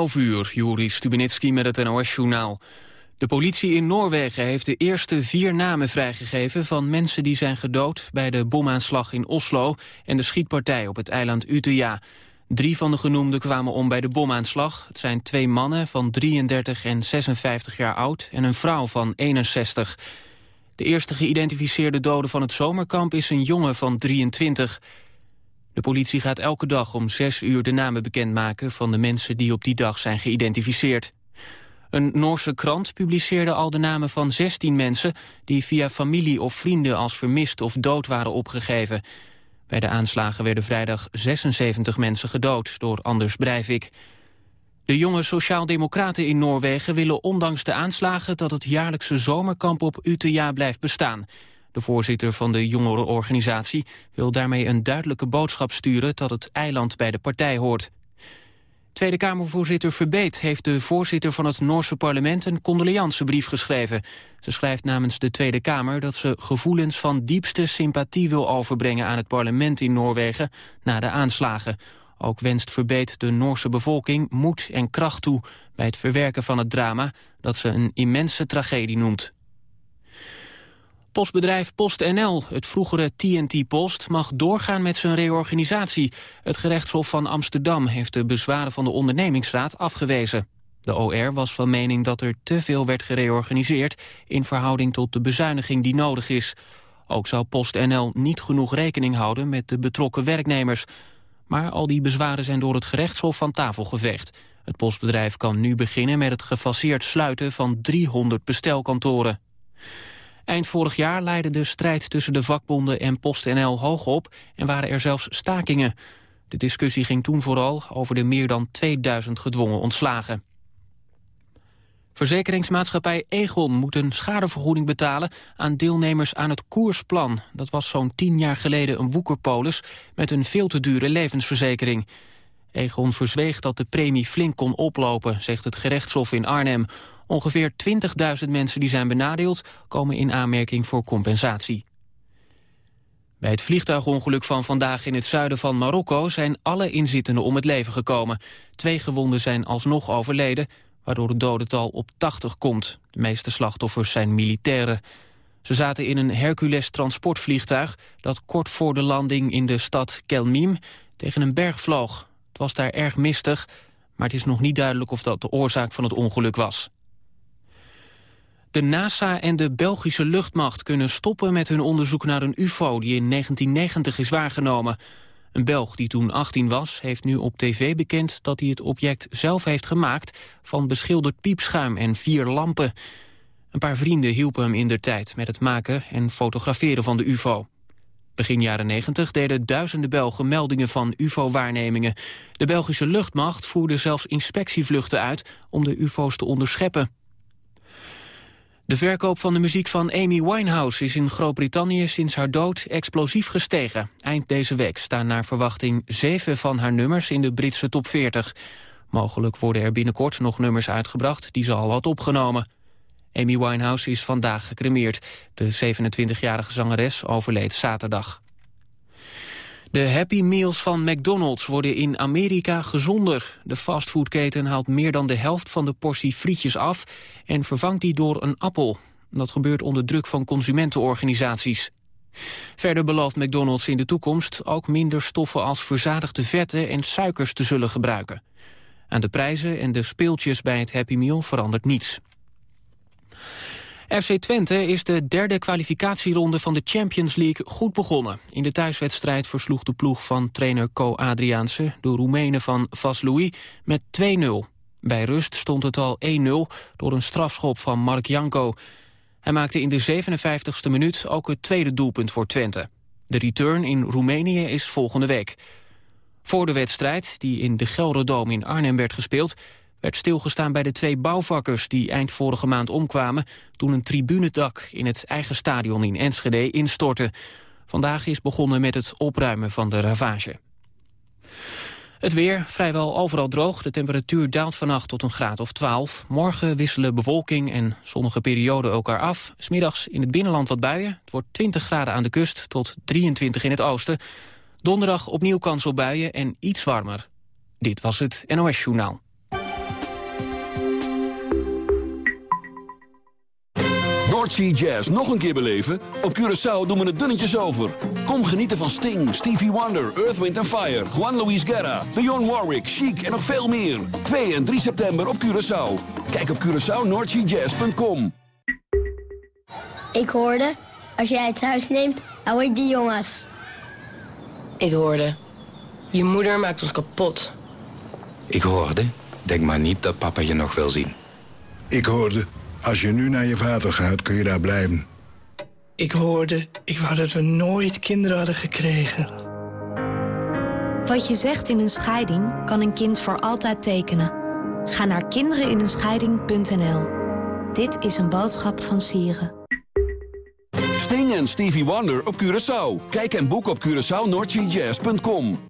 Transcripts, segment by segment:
11 uur, Juri Stubenitski met het NOS-journaal. De politie in Noorwegen heeft de eerste vier namen vrijgegeven... van mensen die zijn gedood bij de bomaanslag in Oslo... en de schietpartij op het eiland Utøya. Drie van de genoemden kwamen om bij de bomaanslag. Het zijn twee mannen van 33 en 56 jaar oud... en een vrouw van 61. De eerste geïdentificeerde dode van het zomerkamp is een jongen van 23... De politie gaat elke dag om zes uur de namen bekendmaken van de mensen die op die dag zijn geïdentificeerd. Een Noorse krant publiceerde al de namen van 16 mensen die via familie of vrienden als vermist of dood waren opgegeven. Bij de aanslagen werden vrijdag 76 mensen gedood door Anders Breivik. De jonge sociaaldemocraten in Noorwegen willen ondanks de aanslagen dat het jaarlijkse zomerkamp op Utøya blijft bestaan. De voorzitter van de jongerenorganisatie wil daarmee een duidelijke boodschap sturen dat het eiland bij de partij hoort. Tweede Kamervoorzitter Verbeet heeft de voorzitter van het Noorse parlement een condoleancebrief geschreven. Ze schrijft namens de Tweede Kamer dat ze gevoelens van diepste sympathie wil overbrengen aan het parlement in Noorwegen na de aanslagen. Ook wenst Verbeet de Noorse bevolking moed en kracht toe bij het verwerken van het drama dat ze een immense tragedie noemt. Postbedrijf PostNL, het vroegere TNT Post, mag doorgaan met zijn reorganisatie. Het gerechtshof van Amsterdam heeft de bezwaren van de ondernemingsraad afgewezen. De OR was van mening dat er te veel werd gereorganiseerd... in verhouding tot de bezuiniging die nodig is. Ook zou PostNL niet genoeg rekening houden met de betrokken werknemers. Maar al die bezwaren zijn door het gerechtshof van tafel geveegd. Het postbedrijf kan nu beginnen met het gefaseerd sluiten van 300 bestelkantoren. Eind vorig jaar leidde de strijd tussen de vakbonden en PostNL hoog op en waren er zelfs stakingen. De discussie ging toen vooral over de meer dan 2000 gedwongen ontslagen. Verzekeringsmaatschappij Egon moet een schadevergoeding betalen aan deelnemers aan het koersplan. Dat was zo'n tien jaar geleden een woekerpolis met een veel te dure levensverzekering. Egon verzweeg dat de premie flink kon oplopen, zegt het gerechtshof in Arnhem. Ongeveer 20.000 mensen die zijn benadeeld komen in aanmerking voor compensatie. Bij het vliegtuigongeluk van vandaag in het zuiden van Marokko zijn alle inzittenden om het leven gekomen. Twee gewonden zijn alsnog overleden, waardoor het dodental op 80 komt. De meeste slachtoffers zijn militairen. Ze zaten in een Hercules transportvliegtuig dat kort voor de landing in de stad Kelmim tegen een berg vloog. Was daar erg mistig, maar het is nog niet duidelijk of dat de oorzaak van het ongeluk was. De NASA en de Belgische luchtmacht kunnen stoppen met hun onderzoek naar een ufo die in 1990 is waargenomen. Een Belg die toen 18 was, heeft nu op tv bekend dat hij het object zelf heeft gemaakt van beschilderd piepschuim en vier lampen. Een paar vrienden hielpen hem in der tijd met het maken en fotograferen van de ufo. Begin jaren 90 deden duizenden Belgen meldingen van ufo-waarnemingen. De Belgische luchtmacht voerde zelfs inspectievluchten uit om de ufo's te onderscheppen. De verkoop van de muziek van Amy Winehouse is in Groot-Brittannië sinds haar dood explosief gestegen. Eind deze week staan naar verwachting zeven van haar nummers in de Britse top 40. Mogelijk worden er binnenkort nog nummers uitgebracht die ze al had opgenomen. Amy Winehouse is vandaag gecremeerd. De 27-jarige zangeres overleed zaterdag. De Happy Meals van McDonald's worden in Amerika gezonder. De fastfoodketen haalt meer dan de helft van de portie frietjes af... en vervangt die door een appel. Dat gebeurt onder druk van consumentenorganisaties. Verder belooft McDonald's in de toekomst ook minder stoffen als verzadigde vetten en suikers te zullen gebruiken. Aan de prijzen en de speeltjes bij het Happy Meal verandert niets. FC Twente is de derde kwalificatieronde van de Champions League goed begonnen. In de thuiswedstrijd versloeg de ploeg van trainer Co Adriaanse... de Roemenen van Vaslui met 2-0. Bij rust stond het al 1-0 door een strafschop van Mark Janko. Hij maakte in de 57ste minuut ook het tweede doelpunt voor Twente. De return in Roemenië is volgende week. Voor de wedstrijd, die in de Gelderdoom in Arnhem werd gespeeld werd stilgestaan bij de twee bouwvakkers die eind vorige maand omkwamen toen een tribunedak in het eigen stadion in Enschede instortte. Vandaag is begonnen met het opruimen van de ravage. Het weer, vrijwel overal droog. De temperatuur daalt vannacht tot een graad of 12. Morgen wisselen bewolking en zonnige perioden elkaar af. Smiddags in het binnenland wat buien. Het wordt 20 graden aan de kust tot 23 in het oosten. Donderdag opnieuw kans op buien en iets warmer. Dit was het NOS Journaal. North Sea Jazz nog een keer beleven? Op Curaçao doen we het dunnetjes over. Kom genieten van Sting, Stevie Wonder, Earth, Wind Fire... Juan Luis Guerra, Dionne Warwick, Chic en nog veel meer. 2 en 3 september op Curaçao. Kijk op CuraçaoNorthSeaJazz.com. Ik hoorde, als jij het huis neemt, hou ik die jongens. Ik hoorde, je moeder maakt ons kapot. Ik hoorde, denk maar niet dat papa je nog wil zien. Ik hoorde, als je nu naar je vader gaat, kun je daar blijven. Ik hoorde, ik wou dat we nooit kinderen hadden gekregen. Wat je zegt in een scheiding kan een kind voor altijd tekenen. Ga naar kindereninenscheiding.nl. Dit is een boodschap van Sieren. Sting en Stevie Wonder op Curaçao. Kijk en boek op CuraçaoNordGJazz.com.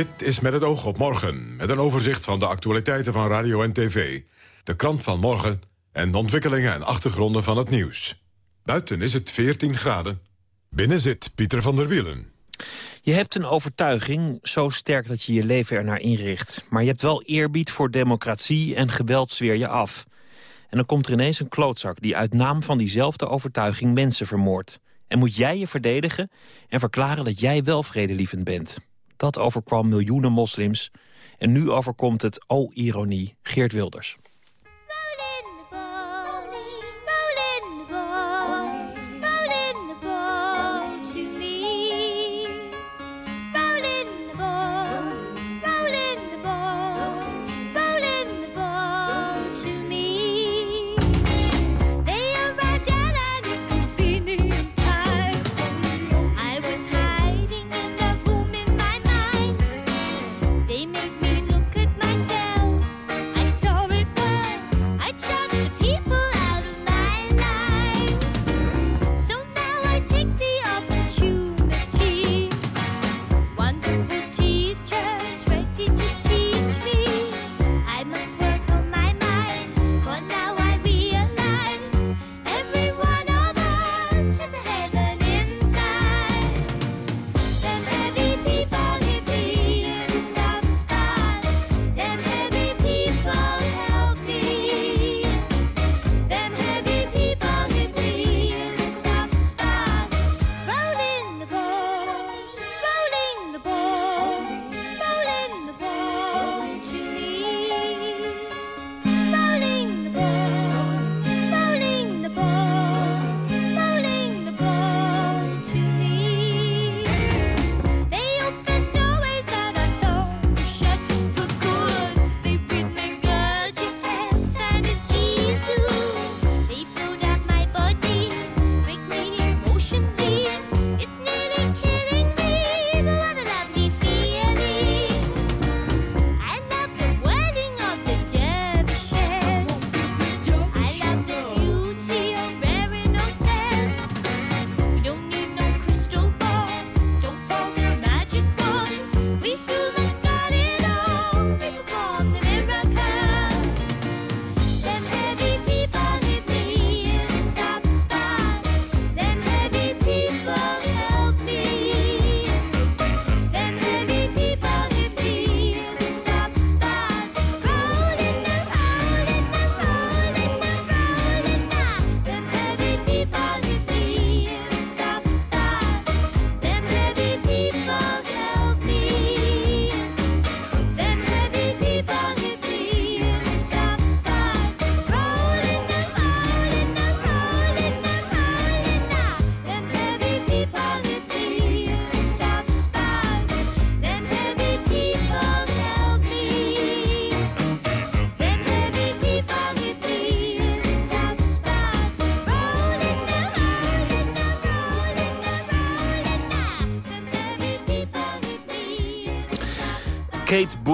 Dit is met het oog op morgen, met een overzicht van de actualiteiten van radio en tv. De krant van morgen en de ontwikkelingen en achtergronden van het nieuws. Buiten is het 14 graden. Binnen zit Pieter van der Wielen. Je hebt een overtuiging zo sterk dat je je leven ernaar inricht. Maar je hebt wel eerbied voor democratie en geweld zweer je af. En dan komt er ineens een klootzak die uit naam van diezelfde overtuiging mensen vermoordt. En moet jij je verdedigen en verklaren dat jij wel vredelievend bent. Dat overkwam miljoenen moslims. En nu overkomt het, oh ironie, Geert Wilders.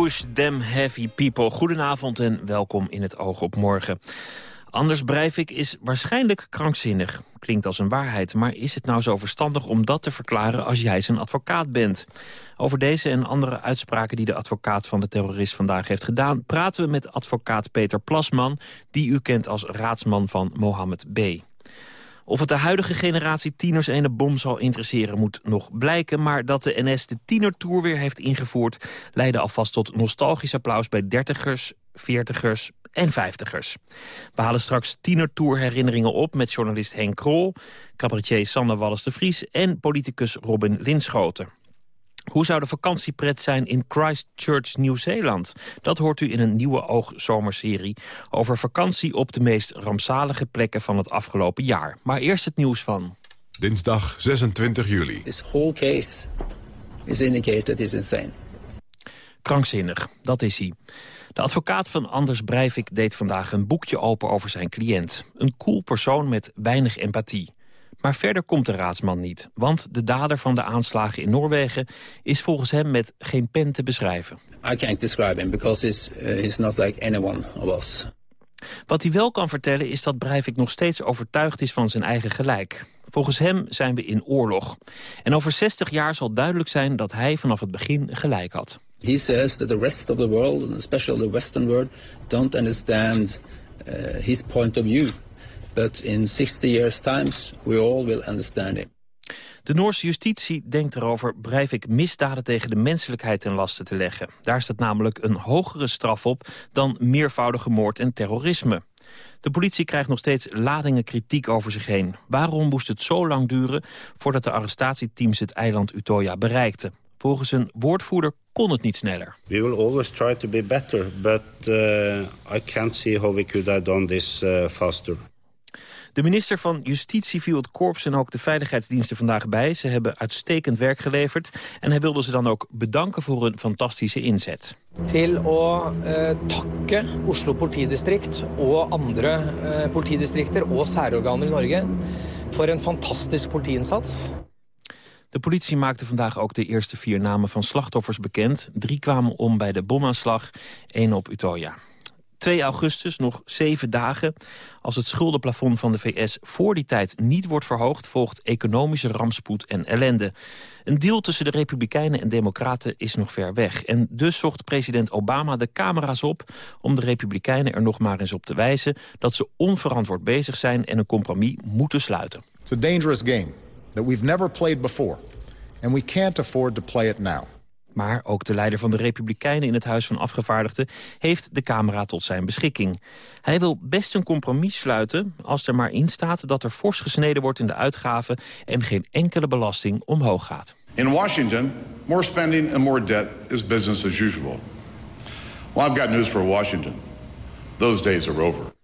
Them Heavy People. Goedenavond en welkom in het Oog op Morgen. Anders Breivik is waarschijnlijk krankzinnig. Klinkt als een waarheid, maar is het nou zo verstandig om dat te verklaren als jij zijn advocaat bent? Over deze en andere uitspraken die de advocaat van de terrorist vandaag heeft gedaan... praten we met advocaat Peter Plasman, die u kent als raadsman van Mohammed B. Of het de huidige generatie tieners ene bom zal interesseren moet nog blijken... maar dat de NS de tienertour weer heeft ingevoerd... leidde alvast tot nostalgisch applaus bij dertigers, veertigers en vijftigers. We halen straks tienertour herinneringen op met journalist Henk Krol... cabaretier Sander Wallis de Vries en politicus Robin Linschoten. Hoe zou de vakantiepret zijn in Christchurch, Nieuw-Zeeland? Dat hoort u in een nieuwe oogzomerserie over vakantie op de meest rampzalige plekken van het afgelopen jaar. Maar eerst het nieuws van... Dinsdag 26 juli. This whole case is indicated is insane. Krankzinnig, dat is hij. De advocaat van Anders Breivik deed vandaag een boekje open over zijn cliënt. Een cool persoon met weinig empathie. Maar verder komt de raadsman niet, want de dader van de aanslagen in Noorwegen is volgens hem met geen pen te beschrijven. I can't describe him because he's, uh, he's not like anyone of us. Wat hij wel kan vertellen is dat Breivik nog steeds overtuigd is van zijn eigen gelijk. Volgens hem zijn we in oorlog. En over 60 jaar zal duidelijk zijn dat hij vanaf het begin gelijk had. He says that the rest of the world, and especially the Western world, don't understand uh, his point of view. But in 60 years' times, we all will understand him. De Noorse justitie denkt erover Breivik misdaden tegen de menselijkheid ten laste te leggen. Daar staat namelijk een hogere straf op dan meervoudige moord en terrorisme. De politie krijgt nog steeds ladingen kritiek over zich heen. Waarom moest het zo lang duren voordat de arrestatieteams het eiland Utoya bereikten? Volgens een woordvoerder kon het niet sneller. We will always try to be better, but uh, I can't see how we could have done this uh, faster. De minister van Justitie viel het korps en ook de veiligheidsdiensten vandaag bij. Ze hebben uitstekend werk geleverd. En hij wilde ze dan ook bedanken voor hun fantastische inzet. Til å uh, takke Oslo politidistrikt og andre uh, politidistrikter og særorganer i Norge for en fantastisk politiinnsats. De politie maakte vandaag ook de eerste vier namen van slachtoffers bekend. Drie kwamen om bij de bomaanslag, één op Utoya. 2 augustus, nog zeven dagen. Als het schuldenplafond van de VS voor die tijd niet wordt verhoogd... volgt economische rampspoed en ellende. Een deal tussen de Republikeinen en Democraten is nog ver weg. En dus zocht president Obama de camera's op... om de Republikeinen er nog maar eens op te wijzen... dat ze onverantwoord bezig zijn en een compromis moeten sluiten. It's dangerous game that we've never played before. And we can't afford to play. Maar ook de leider van de Republikeinen in het Huis van Afgevaardigden... heeft de Camera tot zijn beschikking. Hij wil best een compromis sluiten als er maar in staat... dat er fors gesneden wordt in de uitgaven... en geen enkele belasting omhoog gaat. In Washington, more spending and more debt is business as usual. Well, I've got news for Washington. Those days are over.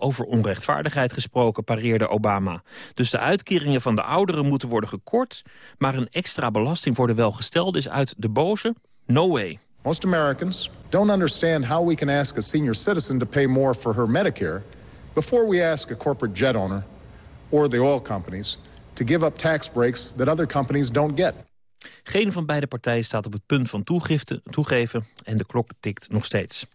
Over onrechtvaardigheid gesproken pareerde Obama. Dus de uitkeringen van de ouderen moeten worden gekort... maar een extra belasting voor de welgestelden is uit de boze? No way. Most Americans don't understand how we can ask a senior citizen to pay more for her Medicare... before we ask a corporate jet owner or the oil companies... to give up tax breaks that other companies don't get. Geen van beide partijen staat op het punt van toegifte, toegeven en de klok tikt nog steeds.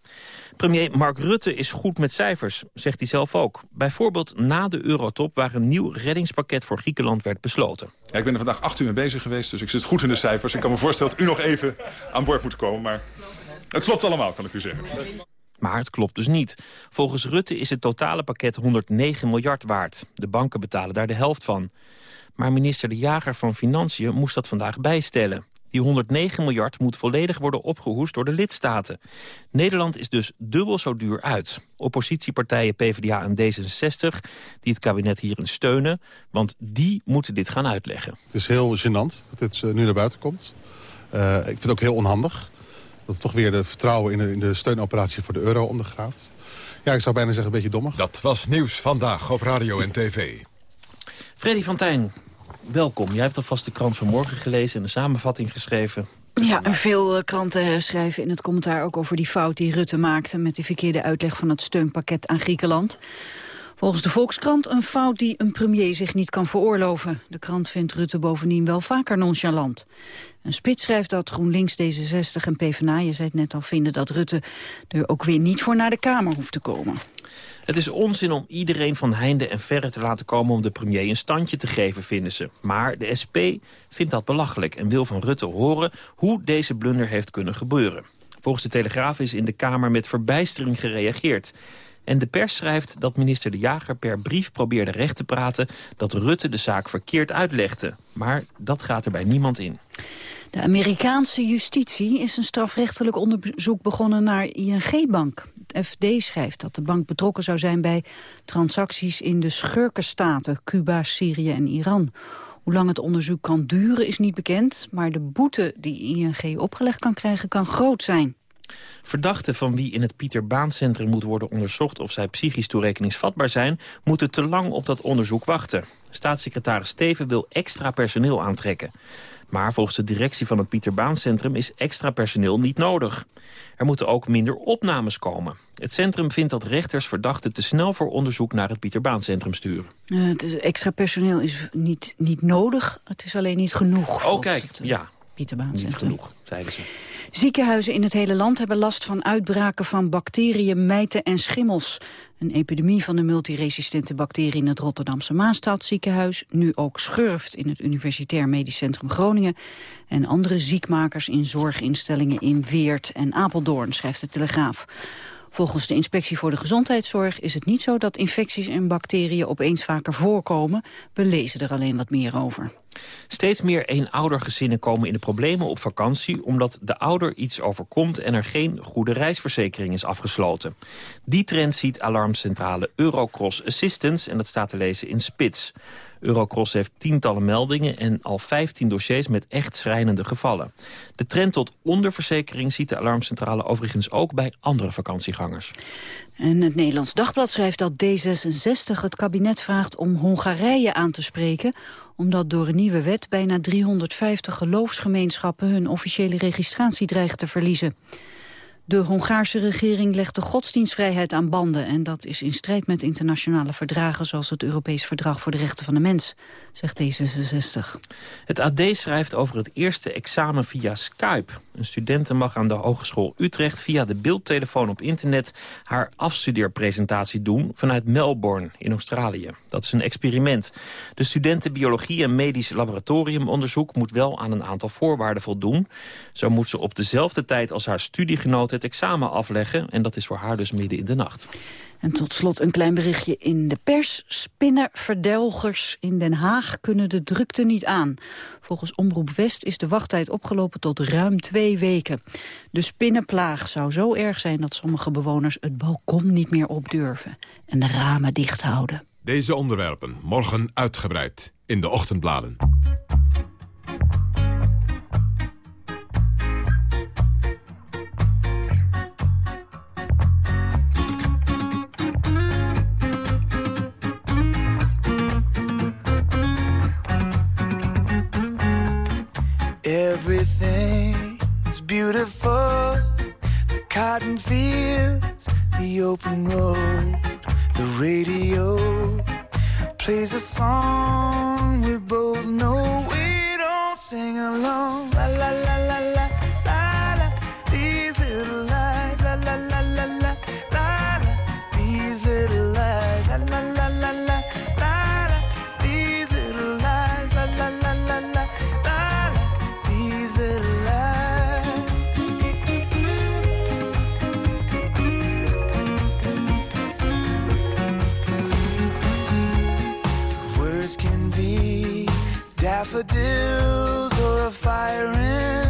Premier Mark Rutte is goed met cijfers, zegt hij zelf ook. Bijvoorbeeld na de eurotop waar een nieuw reddingspakket voor Griekenland werd besloten. Ja, ik ben er vandaag acht uur mee bezig geweest, dus ik zit goed in de cijfers. Ik kan me voorstellen dat u nog even aan boord moet komen, maar het klopt allemaal, kan ik u zeggen. Maar het klopt dus niet. Volgens Rutte is het totale pakket 109 miljard waard. De banken betalen daar de helft van. Maar minister De Jager van Financiën moest dat vandaag bijstellen. Die 109 miljard moet volledig worden opgehoest door de lidstaten. Nederland is dus dubbel zo duur uit. Oppositiepartijen PvdA en D66, die het kabinet hierin steunen... want die moeten dit gaan uitleggen. Het is heel gênant dat dit nu naar buiten komt. Uh, ik vind het ook heel onhandig. Dat het toch weer de vertrouwen in de, in de steunoperatie voor de euro ondergraaft. Ja, ik zou bijna zeggen een beetje dommig. Dat was Nieuws Vandaag op Radio en TV. Freddy van Tijn, welkom. Jij hebt alvast de krant van morgen gelezen en een samenvatting geschreven. Ja, en veel eh, kranten schrijven in het commentaar ook over die fout die Rutte maakte... met die verkeerde uitleg van het steunpakket aan Griekenland. Volgens de Volkskrant een fout die een premier zich niet kan veroorloven. De krant vindt Rutte bovendien wel vaker nonchalant. Een spits schrijft dat GroenLinks, D66 en PvdA, je zei het net al, vinden dat Rutte er ook weer niet voor naar de Kamer hoeft te komen. Het is onzin om iedereen van heinde en verre te laten komen om de premier een standje te geven, vinden ze. Maar de SP vindt dat belachelijk en wil van Rutte horen hoe deze blunder heeft kunnen gebeuren. Volgens de Telegraaf is in de Kamer met verbijstering gereageerd. En de pers schrijft dat minister De Jager per brief probeerde recht te praten... dat Rutte de zaak verkeerd uitlegde. Maar dat gaat er bij niemand in. De Amerikaanse justitie is een strafrechtelijk onderzoek begonnen naar ING-bank. Het FD schrijft dat de bank betrokken zou zijn bij transacties in de schurkenstaten Cuba, Syrië en Iran. Hoe lang het onderzoek kan duren is niet bekend, maar de boete die ING opgelegd kan krijgen kan groot zijn. Verdachten van wie in het Pieter Baan Centrum moet worden onderzocht... of zij psychisch toerekeningsvatbaar zijn... moeten te lang op dat onderzoek wachten. Staatssecretaris Steven wil extra personeel aantrekken. Maar volgens de directie van het Pieter Baan Centrum is extra personeel niet nodig. Er moeten ook minder opnames komen. Het centrum vindt dat rechters verdachten te snel voor onderzoek naar het Pieter Baan Centrum sturen. Uh, het extra personeel is niet, niet nodig, het is alleen niet genoeg. Oh kijk, het, ja. Niet genoeg, zeiden ze. Ziekenhuizen in het hele land hebben last van uitbraken van bacteriën, mijten en schimmels. Een epidemie van de multiresistente bacterie in het Rotterdamse Maastadziekenhuis, nu ook schurft in het Universitair Medisch Centrum Groningen en andere ziekmakers in zorginstellingen in Weert en Apeldoorn, schrijft de Telegraaf. Volgens de Inspectie voor de Gezondheidszorg is het niet zo dat infecties en bacteriën opeens vaker voorkomen. We lezen er alleen wat meer over. Steeds meer eenoudergezinnen komen in de problemen op vakantie... omdat de ouder iets overkomt en er geen goede reisverzekering is afgesloten. Die trend ziet alarmcentrale Eurocross Assistance... en dat staat te lezen in Spits. Eurocross heeft tientallen meldingen en al 15 dossiers met echt schrijnende gevallen. De trend tot onderverzekering ziet de alarmcentrale overigens ook bij andere vakantiegangers. En het Nederlands Dagblad schrijft dat D66 het kabinet vraagt om Hongarije aan te spreken omdat door een nieuwe wet bijna 350 geloofsgemeenschappen hun officiële registratie dreigen te verliezen. De Hongaarse regering legt de godsdienstvrijheid aan banden... en dat is in strijd met internationale verdragen... zoals het Europees Verdrag voor de Rechten van de Mens, zegt D66. Het AD schrijft over het eerste examen via Skype. Een studente mag aan de Hogeschool Utrecht via de beeldtelefoon op internet... haar afstudeerpresentatie doen vanuit Melbourne in Australië. Dat is een experiment. De studenten biologie en medisch laboratoriumonderzoek... moet wel aan een aantal voorwaarden voldoen. Zo moet ze op dezelfde tijd als haar studiegenoot het examen afleggen. En dat is voor haar dus midden in de nacht. En tot slot een klein berichtje in de pers. Spinnenverdelgers in Den Haag kunnen de drukte niet aan. Volgens Omroep West is de wachttijd opgelopen tot ruim twee weken. De spinnenplaag zou zo erg zijn dat sommige bewoners het balkon niet meer opdurven. En de ramen dicht houden. Deze onderwerpen morgen uitgebreid in de ochtendbladen. Everything is beautiful. The cotton fields, the open road, the radio plays a song daffodils or a fire in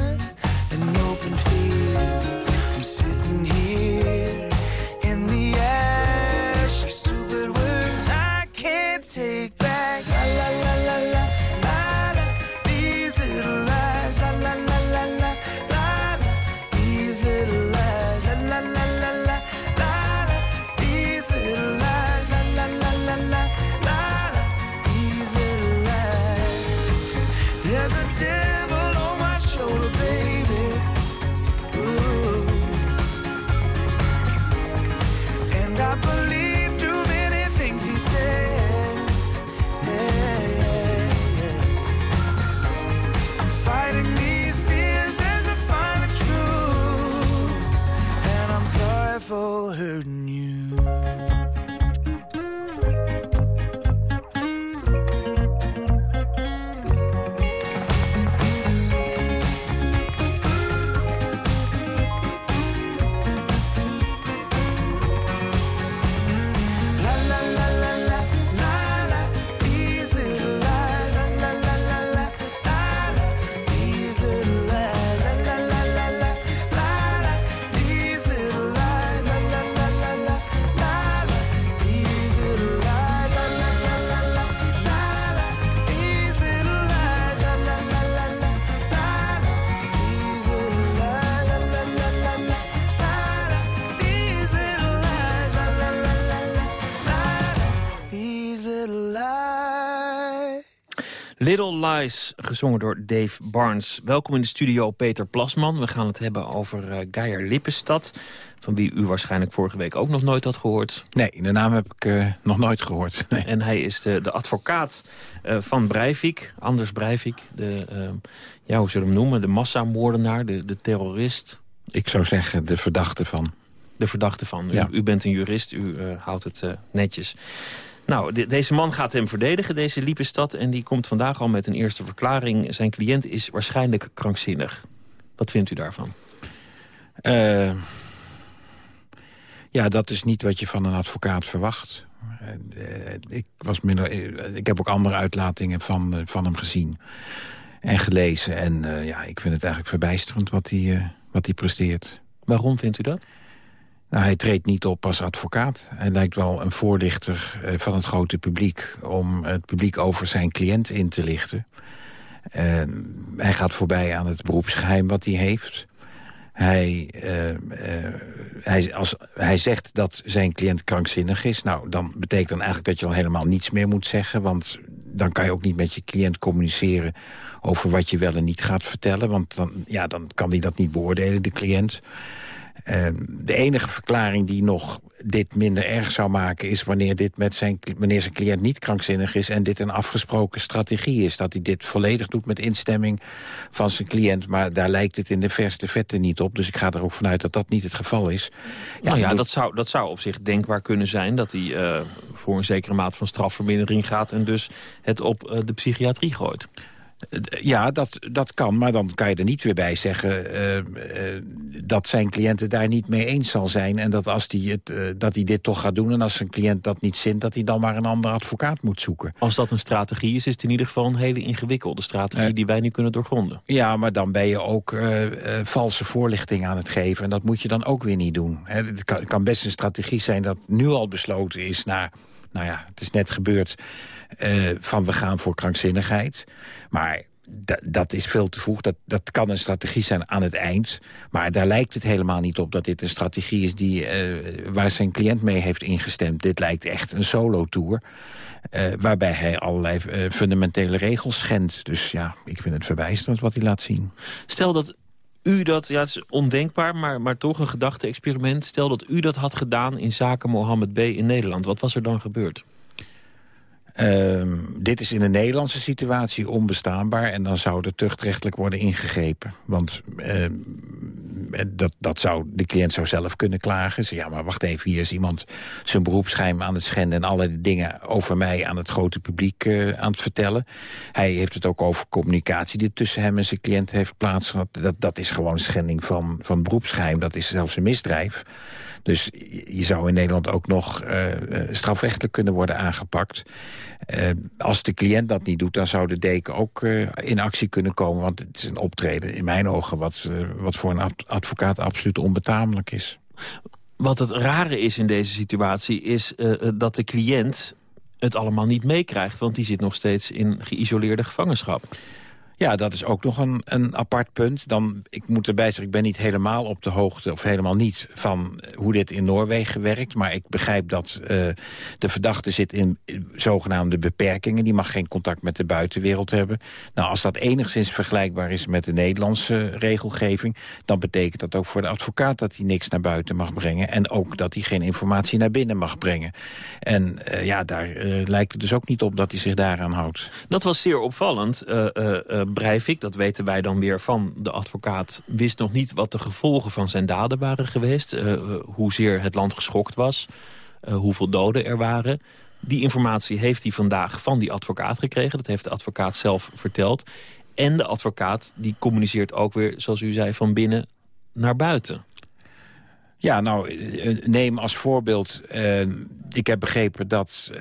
Little Lies, gezongen door Dave Barnes. Welkom in de studio, Peter Plasman. We gaan het hebben over uh, Geijer Lippenstad... van wie u waarschijnlijk vorige week ook nog nooit had gehoord. Nee, de naam heb ik uh, nog nooit gehoord. Nee. En hij is de, de advocaat uh, van Breivik, Anders Breivik. De, ja, hoe zullen we hem noemen? De massamoordenaar, de, de terrorist. Ik zou zeggen de verdachte van. De verdachte van. U, ja. u bent een jurist, u houdt het netjes. Nou, de, deze man gaat hem verdedigen, deze Liepenstad. En die komt vandaag al met een eerste verklaring. Zijn cliënt is waarschijnlijk krankzinnig. Wat vindt u daarvan? Uh, ja, dat is niet wat je van een advocaat verwacht. Uh, ik, was minder, ik heb ook andere uitlatingen van, uh, van hem gezien en gelezen. En ja, ik vind het eigenlijk verbijsterend wat hij, wat hij presteert. Waarom vindt u dat? Nou, hij treedt niet op als advocaat. Hij lijkt wel een voorlichter uh, van het grote publiek... om het publiek over zijn cliënt in te lichten. Uh, hij gaat voorbij aan het beroepsgeheim wat hij heeft. Hij, uh, hij, als, hij zegt dat zijn cliënt krankzinnig is. Nou, dan betekent dan eigenlijk dat je al helemaal niets meer moet zeggen. Want dan kan je ook niet met je cliënt communiceren... over wat je wel en niet gaat vertellen. Want dan, ja, dan kan hij dat niet beoordelen, de cliënt... Uh, de enige verklaring die nog dit minder erg zou maken... is wanneer, dit met zijn, wanneer zijn cliënt niet krankzinnig is... en dit een afgesproken strategie is. Dat hij dit volledig doet met instemming van zijn cliënt. Maar daar lijkt het in de verste vette niet op. Dus ik ga er ook vanuit dat dat niet het geval is. Ja, nou ja, dat zou, dat zou op zich denkbaar kunnen zijn... dat hij uh, voor een zekere mate van strafvermindering gaat... en dus het op uh, de psychiatrie gooit. Ja, dat, dat kan, maar dan kan je er niet weer bij zeggen... Uh, uh, dat zijn cliënt het daar niet mee eens zal zijn... en dat, als die het, uh, dat hij dit toch gaat doen en als zijn cliënt dat niet zint... dat hij dan maar een andere advocaat moet zoeken. Als dat een strategie is, is het in ieder geval een hele ingewikkelde strategie... die wij nu kunnen doorgronden. Ja, maar dan ben je ook valse voorlichting aan het geven... en dat moet je dan ook weer niet doen. Hè, het kan, kan best een strategie zijn dat nu al besloten is... naar nou ja, het is net gebeurd uh, van we gaan voor krankzinnigheid. Maar dat is veel te vroeg. Dat, dat kan een strategie zijn aan het eind. Maar daar lijkt het helemaal niet op dat dit een strategie is... Die, uh, waar zijn cliënt mee heeft ingestemd. Dit lijkt echt een solo-tour. Uh, waarbij hij allerlei fundamentele regels schendt. Dus ja, ik vind het verbijsterend wat hij laat zien. Stel dat u dat, ja het is ondenkbaar, maar, maar toch een gedachte-experiment. Stel dat u dat had gedaan in zaken Mohammed B. in Nederland. Wat was er dan gebeurd? Uh, dit is in de Nederlandse situatie onbestaanbaar... en dan zou er tuchtrechtelijk worden ingegrepen. Want uh, dat, dat zou, de cliënt zou zelf kunnen klagen. Zeg, ja, maar wacht even, hier is iemand zijn beroepsgeheim aan het schenden... en allerlei dingen over mij aan het grote publiek uh, aan het vertellen. Hij heeft het ook over communicatie die tussen hem en zijn cliënt heeft plaatsgehad. Dat, dat is gewoon schending van, van beroepsgeheim. Dat is zelfs een misdrijf. Dus je zou in Nederland ook nog uh, strafrechtelijk kunnen worden aangepakt. Uh, als de cliënt dat niet doet, dan zou de deken ook in actie kunnen komen. Want het is een optreden in mijn ogen wat, wat voor een advocaat absoluut onbetamelijk is. Wat het rare is in deze situatie is dat de cliënt het allemaal niet meekrijgt. Want die zit nog steeds in geïsoleerde gevangenschap. Ja, dat is ook nog een, een apart punt. Dan, ik moet erbij zeggen, ik ben niet helemaal op de hoogte... of helemaal niet van hoe dit in Noorwegen werkt. Maar ik begrijp dat uh, de verdachte zit in zogenaamde beperkingen. Die mag geen contact met de buitenwereld hebben. Nou, als dat enigszins vergelijkbaar is met de Nederlandse regelgeving... dan betekent dat ook voor de advocaat dat hij niks naar buiten mag brengen. En ook dat hij geen informatie naar binnen mag brengen. En uh, ja, daar uh, lijkt het dus ook niet op dat hij zich daaraan houdt. Dat was zeer opvallend... Uh, Breivik, dat weten wij dan weer van de advocaat... wist nog niet wat de gevolgen van zijn daden waren geweest. Uh, hoezeer het land geschokt was. hoeveel doden er waren. Die informatie heeft hij vandaag van die advocaat gekregen. Dat heeft de advocaat zelf verteld. En de advocaat die communiceert ook weer, zoals u zei, van binnen naar buiten. Ja, nou, neem als voorbeeld... Ik heb begrepen dat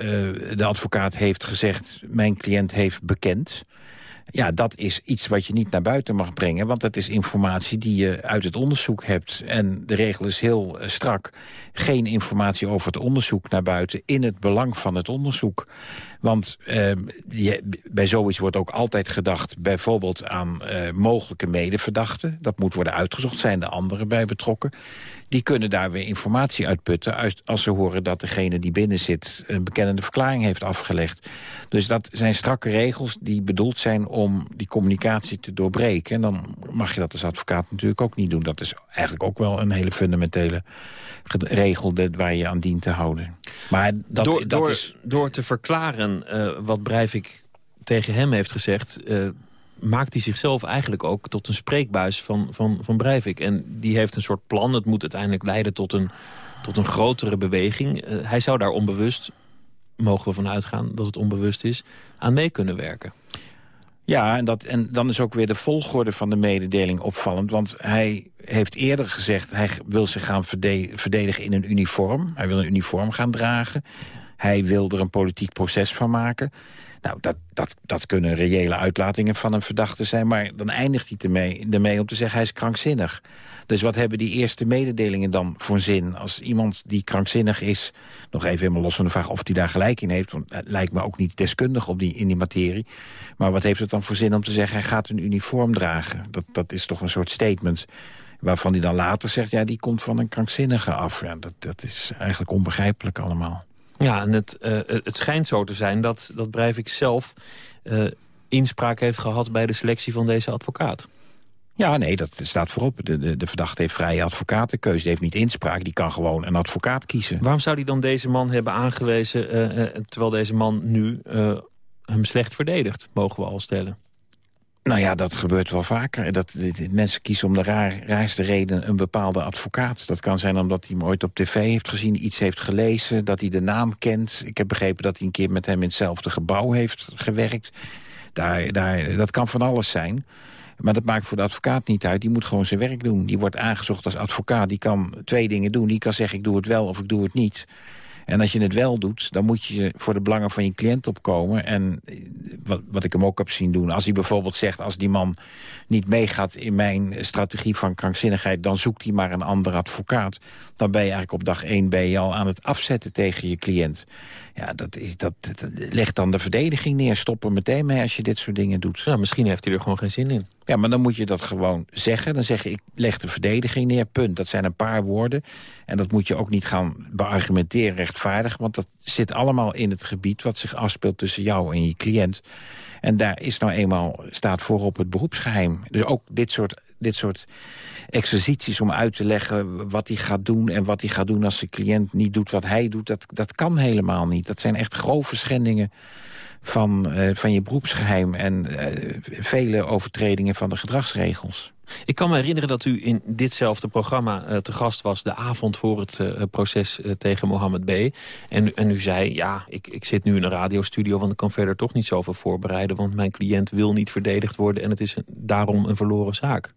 de advocaat heeft gezegd... mijn cliënt heeft bekend... Ja, dat is iets wat je niet naar buiten mag brengen. Want dat is informatie die je uit het onderzoek hebt. En de regel is heel eh, strak. Geen informatie over het onderzoek naar buiten... in het belang van het onderzoek. Want uh, je, bij zoiets wordt ook altijd gedacht... bijvoorbeeld aan uh, mogelijke medeverdachten. Dat moet worden uitgezocht. Zijn de anderen bij betrokken? die kunnen daar weer informatie uitputten... als ze horen dat degene die binnen zit een bekennende verklaring heeft afgelegd. Dus dat zijn strakke regels die bedoeld zijn om die communicatie te doorbreken. En dan mag je dat als advocaat natuurlijk ook niet doen. Dat is eigenlijk ook wel een hele fundamentele regel waar je aan dient te houden. Maar dat, door, dat door, is... door te verklaren uh, wat Breivik tegen hem heeft gezegd... Uh, maakt hij zichzelf eigenlijk ook tot een spreekbuis van, van, van Breivik. En die heeft een soort plan. Het moet uiteindelijk leiden tot een, tot een grotere beweging. Uh, hij zou daar onbewust, mogen we van uitgaan dat het onbewust is... aan mee kunnen werken. Ja, en, dat, en dan is ook weer de volgorde van de mededeling opvallend. Want hij heeft eerder gezegd... hij wil zich gaan verdedigen in een uniform. Hij wil een uniform gaan dragen. Hij wil er een politiek proces van maken. Nou, dat, dat, dat kunnen reële uitlatingen van een verdachte zijn... maar dan eindigt hij ermee, ermee om te zeggen hij is krankzinnig. Dus wat hebben die eerste mededelingen dan voor zin? Als iemand die krankzinnig is, nog even helemaal los van de vraag of hij daar gelijk in heeft... want het lijkt me ook niet deskundig op die, in die materie... maar wat heeft het dan voor zin om te zeggen hij gaat een uniform dragen? Dat, dat is toch een soort statement waarvan hij dan later zegt... ja, die komt van een krankzinnige af. Dat, dat is eigenlijk onbegrijpelijk allemaal. Ja, en het, uh, het schijnt zo te zijn dat, dat Breivik zelf uh, inspraak heeft gehad... bij de selectie van deze advocaat. Ja, nee, dat staat voorop. De, de, de verdachte heeft vrije advocatenkeuze. Die heeft niet inspraak, die kan gewoon een advocaat kiezen. Waarom zou hij dan deze man hebben aangewezen... Uh, terwijl deze man nu hem slecht verdedigt, mogen we al stellen? Nou ja, dat gebeurt wel vaker. Dat, mensen kiezen om de raar, raarste reden een bepaalde advocaat. Dat kan zijn omdat hij hem ooit op tv heeft gezien, iets heeft gelezen... dat hij de naam kent. Ik heb begrepen dat hij een keer met hem in hetzelfde gebouw heeft gewerkt. Daar, daar, dat kan van alles zijn. Maar dat maakt voor de advocaat niet uit. Die moet gewoon zijn werk doen. Die wordt aangezocht als advocaat. Die kan twee dingen doen. Die kan zeggen ik doe het wel of ik doe het niet. En als je het wel doet, dan moet je voor de belangen van je cliënt opkomen. En eh, wat, wat ik hem ook heb zien doen, als hij bijvoorbeeld zegt... als die man niet meegaat in mijn strategie van krankzinnigheid... dan zoekt hij maar een andere advocaat. Dan ben je eigenlijk op dag één ben je al aan het afzetten tegen je cliënt. Ja, dat, is, dat, dat legt dan de verdediging neer. Stop er meteen mee als je dit soort dingen doet. Ja, misschien heeft hij er gewoon geen zin in. Ja, maar dan moet je dat gewoon zeggen. Dan zeg je, ik leg de verdediging neer, punt. Dat zijn een paar woorden. En dat moet je ook niet gaan beargumenteren rechtvaardig. Want dat zit allemaal in het gebied wat zich afspeelt tussen jou en je cliënt. En daar is nou eenmaal, staat voorop het beroepsgeheim. Dus ook dit soort, dit soort exercities om uit te leggen wat hij gaat doen... en wat hij gaat doen als de cliënt niet doet wat hij doet... dat, dat kan helemaal niet. Dat zijn echt grove schendingen van, uh, van je beroepsgeheim... en uh, vele overtredingen van de gedragsregels. Ik kan me herinneren dat u in ditzelfde programma uh, te gast was... de avond voor het proces tegen Mohammed B. En, en u zei, ja, ik, ik zit nu in een radiostudio... want ik kan verder toch niet zoveel voorbereiden... want mijn cliënt wil niet verdedigd worden... en het is daarom een verloren zaak.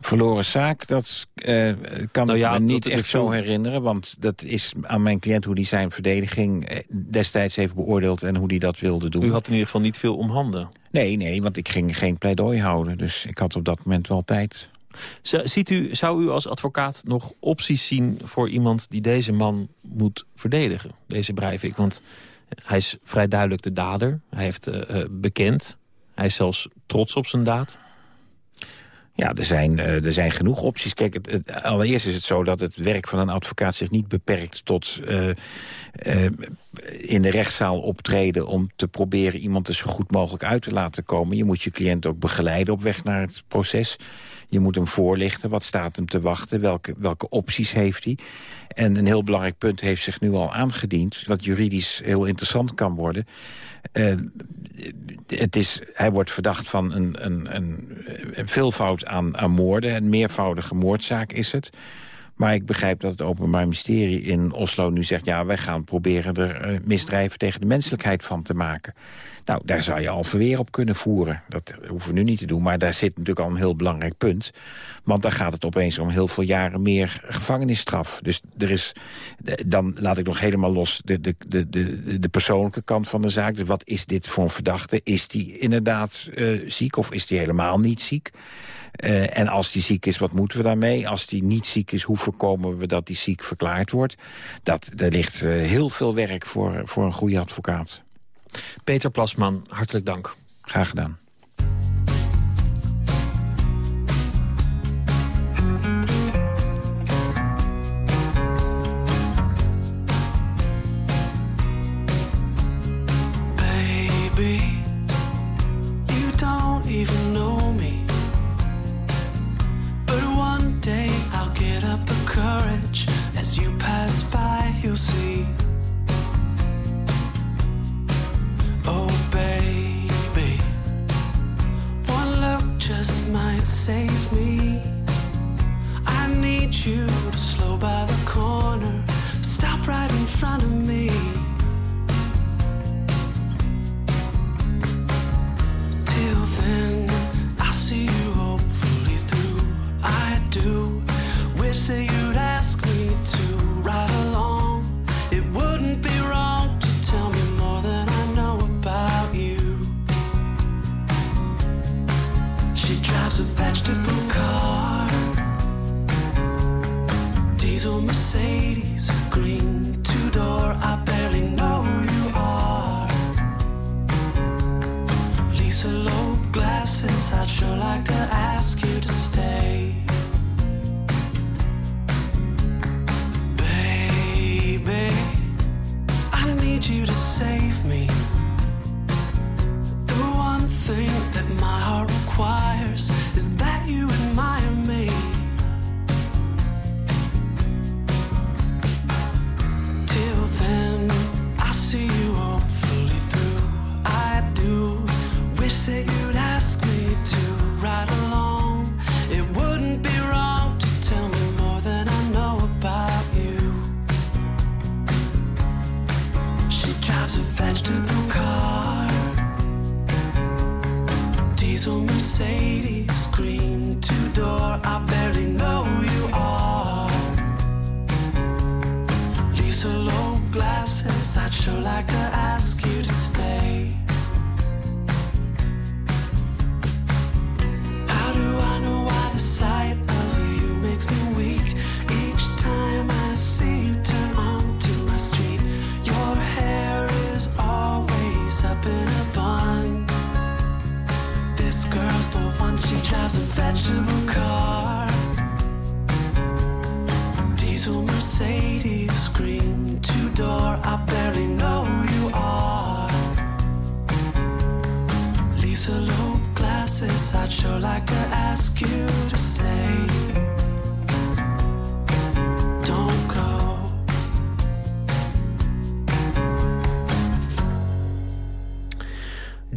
Verloren zaak, dat uh, kan nou ja, ik me niet echt zo herinneren. Want dat is aan mijn cliënt hoe hij zijn verdediging destijds heeft beoordeeld... en hoe hij dat wilde doen. U had in ieder geval niet veel om handen. Nee, nee, want ik ging geen pleidooi houden. Dus ik had op dat moment wel tijd. Ziet u, zou u als advocaat nog opties zien voor iemand die deze man moet verdedigen? Deze Breivik, want hij is vrij duidelijk de dader. Hij heeft uh, bekend. Hij is zelfs trots op zijn daad. Ja, er zijn, uh, er zijn genoeg opties. Kijk, allereerst is het zo dat het werk van een advocaat zich niet beperkt tot uh, uh, in de rechtszaal optreden om te proberen iemand er zo goed mogelijk uit te laten komen. Je moet je cliënt ook begeleiden op weg naar het proces. Je moet hem voorlichten, wat staat hem te wachten, welke, welke opties heeft hij. En een heel belangrijk punt heeft zich nu al aangediend... wat juridisch heel interessant kan worden. Uh, het is, hij wordt verdacht van een, een, een, een veelvoud aan, aan moorden. Een meervoudige moordzaak is het. Maar ik begrijp dat het Openbaar Ministerie in Oslo nu zegt... ja, wij gaan proberen er eh, misdrijven tegen de menselijkheid van te maken. Nou, daar zou je al verweer op kunnen voeren. Dat hoeven we nu niet te doen, maar daar zit natuurlijk al een heel belangrijk punt. Want dan gaat het opeens om heel veel jaren meer gevangenisstraf. Dus er is, dan laat ik nog helemaal los de, de, de, de, de persoonlijke kant van de zaak. Dus wat is dit voor een verdachte? Is die inderdaad uh, ziek of is die helemaal niet ziek? Uh, en als die ziek is, wat moeten we daarmee? Als die niet ziek is, hoe voorkomen we dat die ziek verklaard wordt? Dat, er ligt uh, heel veel werk voor, voor een goede advocaat. Peter Plasman, hartelijk dank. Graag gedaan.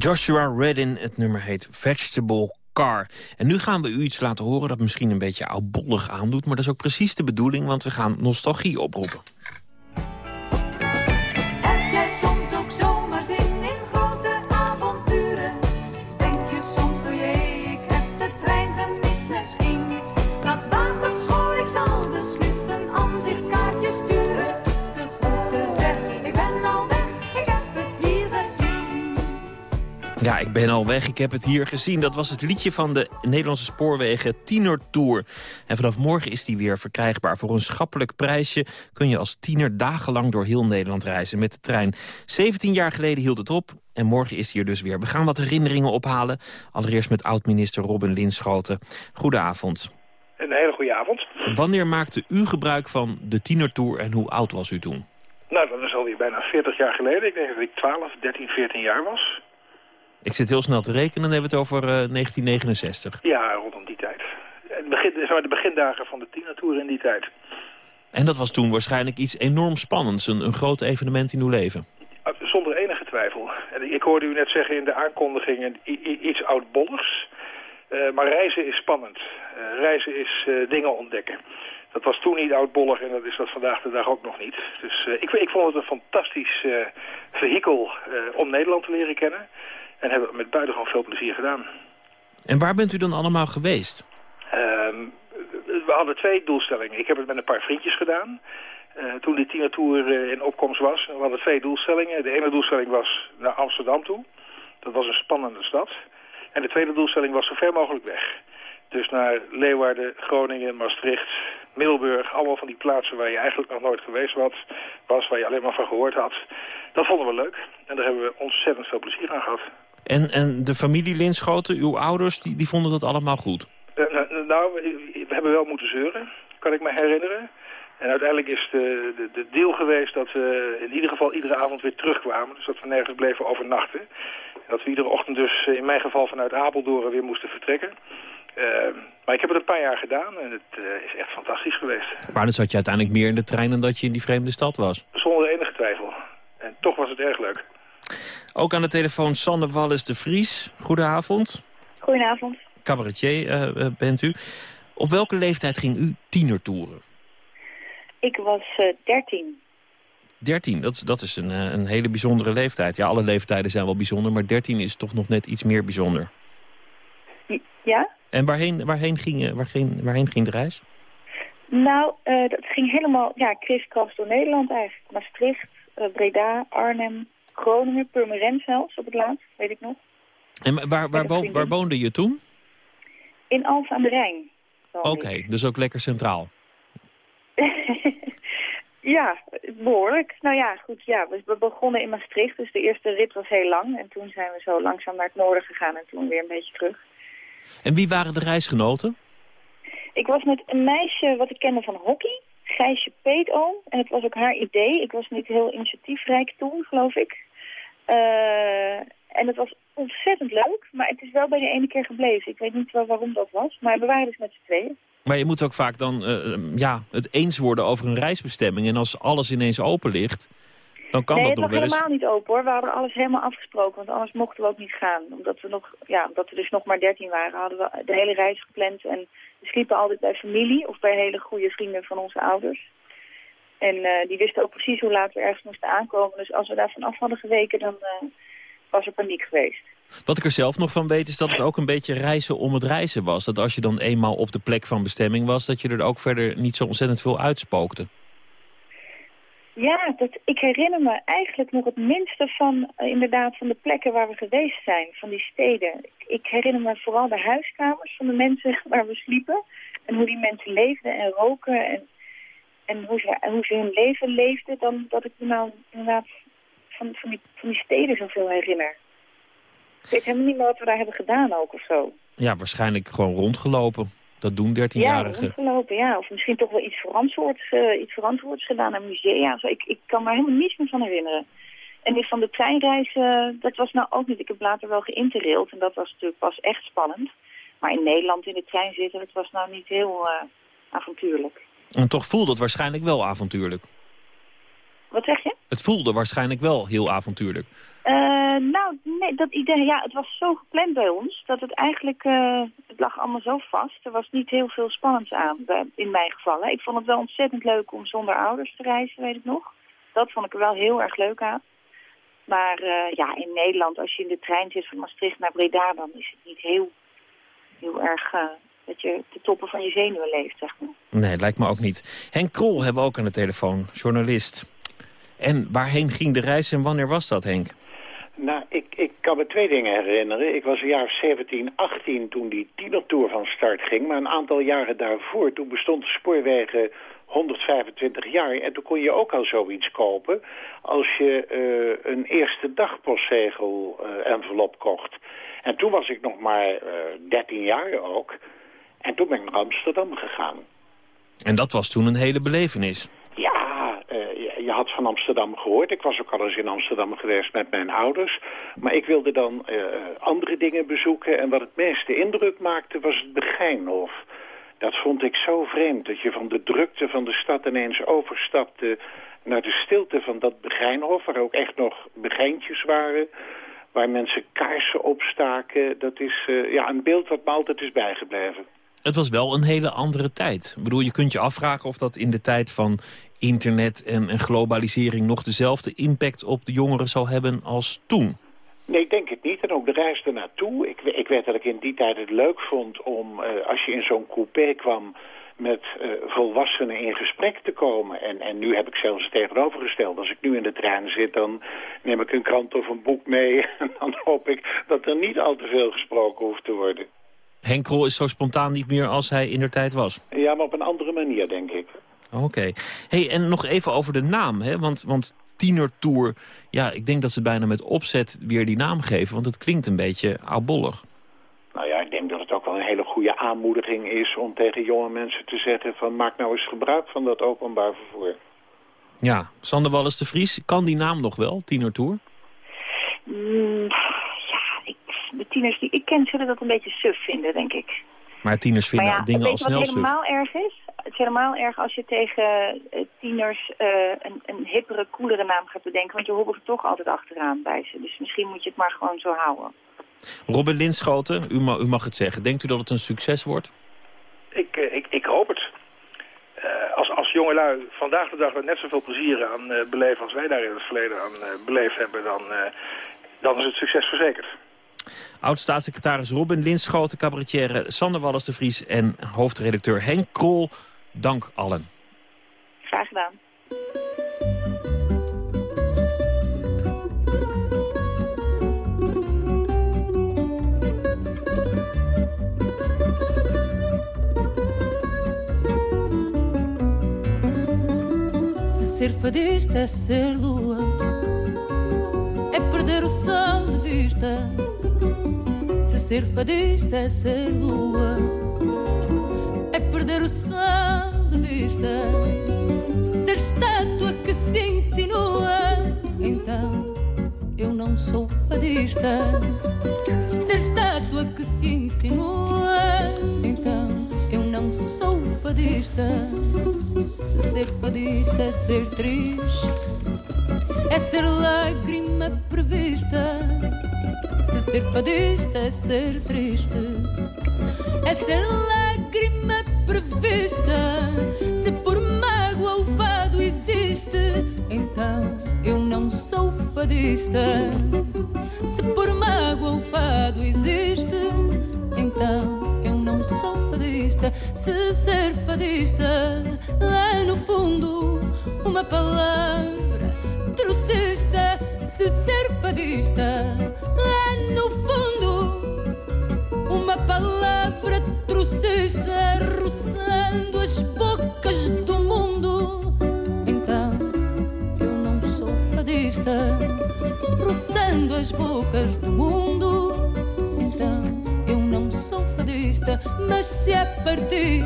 Joshua Redin, het nummer heet Vegetable Car. En nu gaan we u iets laten horen dat misschien een beetje oudbollig aandoet... maar dat is ook precies de bedoeling, want we gaan nostalgie oproepen. Ja, ik ben al weg, ik heb het hier gezien. Dat was het liedje van de Nederlandse Spoorwegen Tiener Tour. En vanaf morgen is die weer verkrijgbaar. Voor een schappelijk prijsje kun je als tiener dagenlang door heel Nederland reizen met de trein. 17 jaar geleden hield het op en morgen is die er dus weer. We gaan wat herinneringen ophalen. Allereerst met oud-minister Robin Linschoten. Goedenavond. Een hele goede avond. Wanneer maakte u gebruik van de Tienertour en hoe oud was u toen? Nou, dat is alweer bijna 40 jaar geleden. Ik denk dat ik 12, 13, 14 jaar was. Ik zit heel snel te rekenen, dan hebben we het over eh, 1969. Ja, rondom die tijd. het begin, zeg maar, de begindagen van de Tina-tour in die tijd. En dat was toen waarschijnlijk iets enorm spannends. Een, een groot evenement in uw leven. Uh, Zonder enige twijfel. En ik hoorde u net zeggen in de aankondigingen iets oudbolligs. Eh, maar reizen is spannend. Eh, reizen is eh, dingen ontdekken. Dat was toen niet oudbollig en dat is dat vandaag de dag ook nog niet. Dus eh, ik, ik vond het een fantastisch eh vehikel eh, om Nederland te leren kennen. En hebben we met buitengewoon veel plezier gedaan. En waar bent u dan allemaal geweest? Ehm, we hadden twee doelstellingen. Ik heb het met een paar vriendjes gedaan. eh, toen die Tina Tour eh, in opkomst was. We hadden twee doelstellingen. De ene doelstelling was naar Amsterdam toe. Dat was een spannende stad. En de tweede doelstelling was zo ver mogelijk weg. Dus naar Leeuwarden, Groningen, Maastricht, Middelburg. Allemaal van die plaatsen waar je eigenlijk nog nooit geweest was. was waar je alleen maar van gehoord had. Dat vonden we leuk. En daar hebben we ontzettend veel plezier aan gehad. En, en de familie Linschoten, uw ouders, die, die vonden dat allemaal goed? Eh, nou, nou, we hebben wel moeten zeuren, kan ik me herinneren. En uiteindelijk is de, de, de deal geweest dat we in ieder geval iedere avond weer terugkwamen. Dus dat we nergens bleven overnachten. En dat we iedere ochtend dus eh, in mijn geval vanuit Apeldoorn weer moesten vertrekken. Eh, maar ik heb het een paar jaar gedaan en het eh, is echt fantastisch geweest. Maar dan zat je uiteindelijk meer in de trein dan dat je in die vreemde stad was. Zonder enige twijfel. En toch was het erg leuk. Ook aan de telefoon Sander Wallis de Vries. Goedenavond. Goedenavond. Cabaretier eh, eh, bent u. Op welke leeftijd ging u tienertoeren? Ik was eh 13. 13, dat, is- dat is een, een hele bijzondere leeftijd. Ja, alle leeftijden zijn wel bijzonder, maar 13 is toch nog net iets meer bijzonder. Ja? En waarheen, waarheen, ging, waarheen, waarheen ging de reis? Nou, dat ging helemaal ja, kriskras door Nederland eigenlijk. Maastricht, Breda, Arnhem, Groningen, Purmerend zelfs op het laatst, weet ik nog. En waar, waar, waar, wo- waar woonde je toen? In Alphen aan de Rijn. Oké, dus ook lekker centraal. Ja, behoorlijk. Nou ja, goed, ja, we, we begonnen in Maastricht, dus de eerste rit was heel lang. En toen zijn we zo langzaam naar het noorden gegaan en toen weer een beetje terug. En wie waren de reisgenoten? Ik was met een meisje wat ik kende van hockey, Gijsje Peetoom. En het was ook haar idee. Ik was niet heel initiatiefrijk toen, geloof ik. Eh, en het was ontzettend leuk, maar het is wel bij de ene keer gebleven. Ik weet niet wel waarom dat was, maar we waren dus met z'n tweeën. Maar je moet ook vaak dan eh, ja, het eens worden over een reisbestemming. En als alles ineens open ligt, dan kan nee, dat nog wel eens... helemaal niet open hoor. We hadden alles helemaal afgesproken, want anders mochten we ook niet gaan. Omdat we, nog, ja, omdat we dus nog maar 13 waren, hadden we de hele reis gepland. En we sliepen altijd bij familie of bij hele goede vrienden van onze ouders. En eh, die wisten ook precies hoe laat we ergens moesten aankomen. Dus als we daar vanaf hadden geweken, dan eh, was er paniek geweest. Wat ik er zelf nog van weet is dat het ook een beetje reizen om het reizen was. Dat als je dan eenmaal op de plek van bestemming was... dat je er ook verder niet zo ontzettend veel uitspookte. Ja, ik herinner me eigenlijk nog het minste van eh, inderdaad van de plekken waar we geweest zijn, van die steden. Ik, ik herinner me vooral de huiskamers van de mensen waar we sliepen. En hoe die mensen leefden en roken en, en hoe, ze, en hoe ze hun leven leefden. Dan dat ik me nou inderdaad van, van, die, van die steden zoveel herinner. Ik weet helemaal niet meer wat we daar hebben gedaan ook of zo. Ja, waarschijnlijk gewoon rondgelopen. Dat doen Ja, 13-jarigen. rondgelopen, ja. Of misschien toch wel iets verantwoords, eh, iets verantwoords gedaan naar musea. Zo, ik, ik kan me helemaal niets meer van herinneren. En die van de treinreis, eh, dat was nou ook niet. Ik heb later wel geïnterraild en dat was natuurlijk pas echt spannend. Maar in Nederland in de trein zitten, dat was nou niet heel eh, avontuurlijk. En toch voelde het waarschijnlijk wel avontuurlijk. Wat zeg je? Het voelde waarschijnlijk wel heel avontuurlijk. Eh, nou, nee, dat idee, ja, het was zo gepland bij ons dat het eigenlijk, eh, het lag allemaal zo vast. Er was niet heel veel spannends aan, bij- in mijn geval. Ik vond het wel ontzettend leuk om zonder ouders te reizen, weet ik nog. Dat vond ik er wel heel erg leuk aan. Maar eh, ja, in Nederland, als je in de trein zit van Maastricht naar Breda, dan is het niet heel, heel erg eh, dat je de toppen van je zenuwen leeft, zeg maar. Nee, lijkt me ook niet. Henk Krol hebben we ook aan de telefoon, journalist. En waarheen ging de reis en wanneer was dat, Henk? Nou, ik, ik kan me twee dingen herinneren. Ik was een jaar 17, 18 toen die tienertour van start ging. Maar een aantal jaren daarvoor, toen bestond de spoorwegen 125 jaar. En toen kon je ook al zoiets kopen als je eh, een eerste dagpostzegel eh, envelop kocht. En toen was ik nog maar eh 13 jaar ook. En toen ben ik naar Amsterdam gegaan. En dat was toen een hele belevenis. Ja, eh, je, had van Amsterdam gehoord. Ik was ook al eens in Amsterdam geweest met mijn ouders. Maar ik wilde dan eh, andere dingen bezoeken. En wat het meeste indruk maakte was het Begijnhof. Dat vond ik zo vreemd, dat je van de drukte van de stad ineens overstapte naar de stilte van dat Begijnhof, waar ook echt nog begijntjes waren, waar mensen kaarsen opstaken. Dat is eh, ja, een beeld wat me altijd is bijgebleven. Het was wel een hele andere tijd. Ik bedoel, je kunt je afvragen of dat in de tijd van internet en, en globalisering... nog dezelfde impact op de jongeren zou hebben als toen. Nee, ik denk het niet. En ook de reis ernaartoe. Ik, ik weet dat ik in die tijd het leuk vond om, eh, als je in zo'n coupé kwam met eh, volwassenen in gesprek te komen. En, en nu heb ik zelfs het tegenovergesteld. Als ik nu in de trein zit, dan neem ik een krant of een boek mee. En dan hoop ik dat er niet al te veel gesproken hoeft te worden. Henk Krol is zo spontaan niet meer als hij in der tijd was. Ja, maar op een andere manier, denk ik. Oké. Hey, en nog even over de naam, hè? Want, want Tienertour, ja, ik denk dat ze bijna met opzet weer die naam geven. Want het klinkt een beetje oudbollig. Nou ja, ik denk dat het ook wel een hele goede aanmoediging is om tegen jonge mensen te zeggen van maak nou eens gebruik van dat openbaar vervoer. Ja, Sander Wallis de Vries, kan die naam nog wel, Tienertour? Mm, de tieners die ik ken zullen dat een beetje suf vinden, denk ik. Maar tieners vinden maar ja, dingen al weet je snel wat suf. helemaal erg is? Het is helemaal erg als je tegen eh, tieners eh, een, een hippere, coolere naam gaat bedenken. Want je hobbelt toch altijd achteraan bij ze. Dus misschien moet je het maar gewoon zo houden. Robin Linschoten, u, ma- u mag het zeggen. Denkt u dat het een succes wordt? Ik, eh, ik, ik hoop het. Eh, als, als jongelui vandaag de dag net zoveel plezier aan eh, beleven als wij daar in het verleden aan eh, beleefd hebben, dan, eh, dan is het succes verzekerd. Oud-staatssecretaris Robin Linschoten, cabaretier Sander Wallis de Vries... en hoofdredacteur Henk Krol, dank allen. Graag gedaan. Se ser fadista é ser lua, é perder o sol de vista. Se ser fadista é ser lua, é perder o sol de vista. Ser estátua que se insinua, então eu não sou fadista. Ser estátua que se insinua, então eu não sou fadista. Se ser fadista é ser triste, é ser lágrima prevista. Se ser fadista é ser triste, é ser lágrima prevista. Se por mágoa o fado existe, então eu não sou fadista. Se por mágoa o fado existe, então eu não sou fadista. Se ser fadista é no fundo uma palavra trocista. Se ser fadista no fundo uma palavra trocista roçando as bocas do mundo. Então eu não sou fadista, roçando as bocas do mundo. Então eu não sou fadista, mas se é partir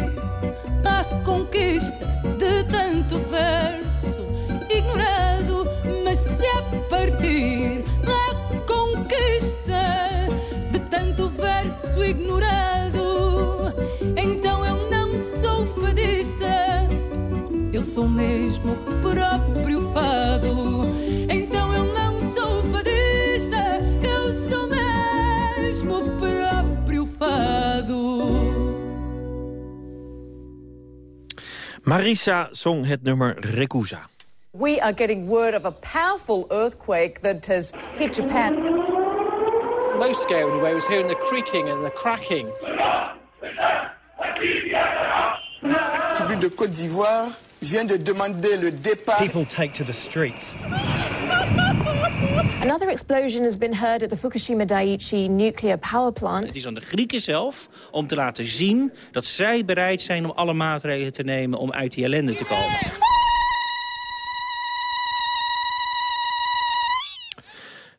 à conquista de tanto verso ignorado, mas se é partir sou mesmo o próprio fado. Então eu não sou fadista, eu sou mesmo o próprio fado. Marisa zong het nummer Rekusa. We are getting word of a powerful earthquake that has hit Japan. Most scary anyway was hearing the creaking and the cracking. Public de Côte d'Ivoire vient de demander le départ. People take to the streets. Another explosion has been heard at the Fukushima Daiichi nuclear power plant. Het is aan de Grieken zelf om te laten zien dat zij bereid zijn om alle maatregelen te nemen om uit die ellende te komen.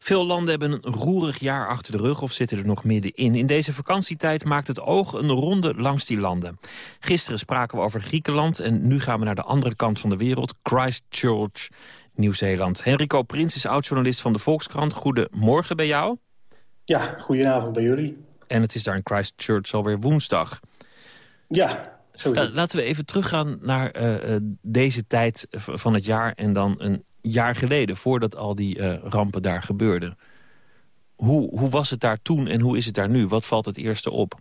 Veel landen hebben een roerig jaar achter de rug of zitten er nog middenin. In deze vakantietijd maakt het oog een ronde langs die landen. Gisteren spraken we over Griekenland en nu gaan we naar de andere kant van de wereld. Christchurch, Nieuw-Zeeland. Henrico Prins is oud-journalist van de Volkskrant. Goedemorgen bij jou. Ja, goedenavond bij jullie. En het is daar in Christchurch alweer woensdag. Ja. La- laten we even teruggaan naar eh, eh, deze tijd van het jaar... en dan een jaar geleden, voordat al die eh, rampen daar gebeurden. Hoe, hoe was het daar toen en hoe is het daar nu? Wat valt het eerste op?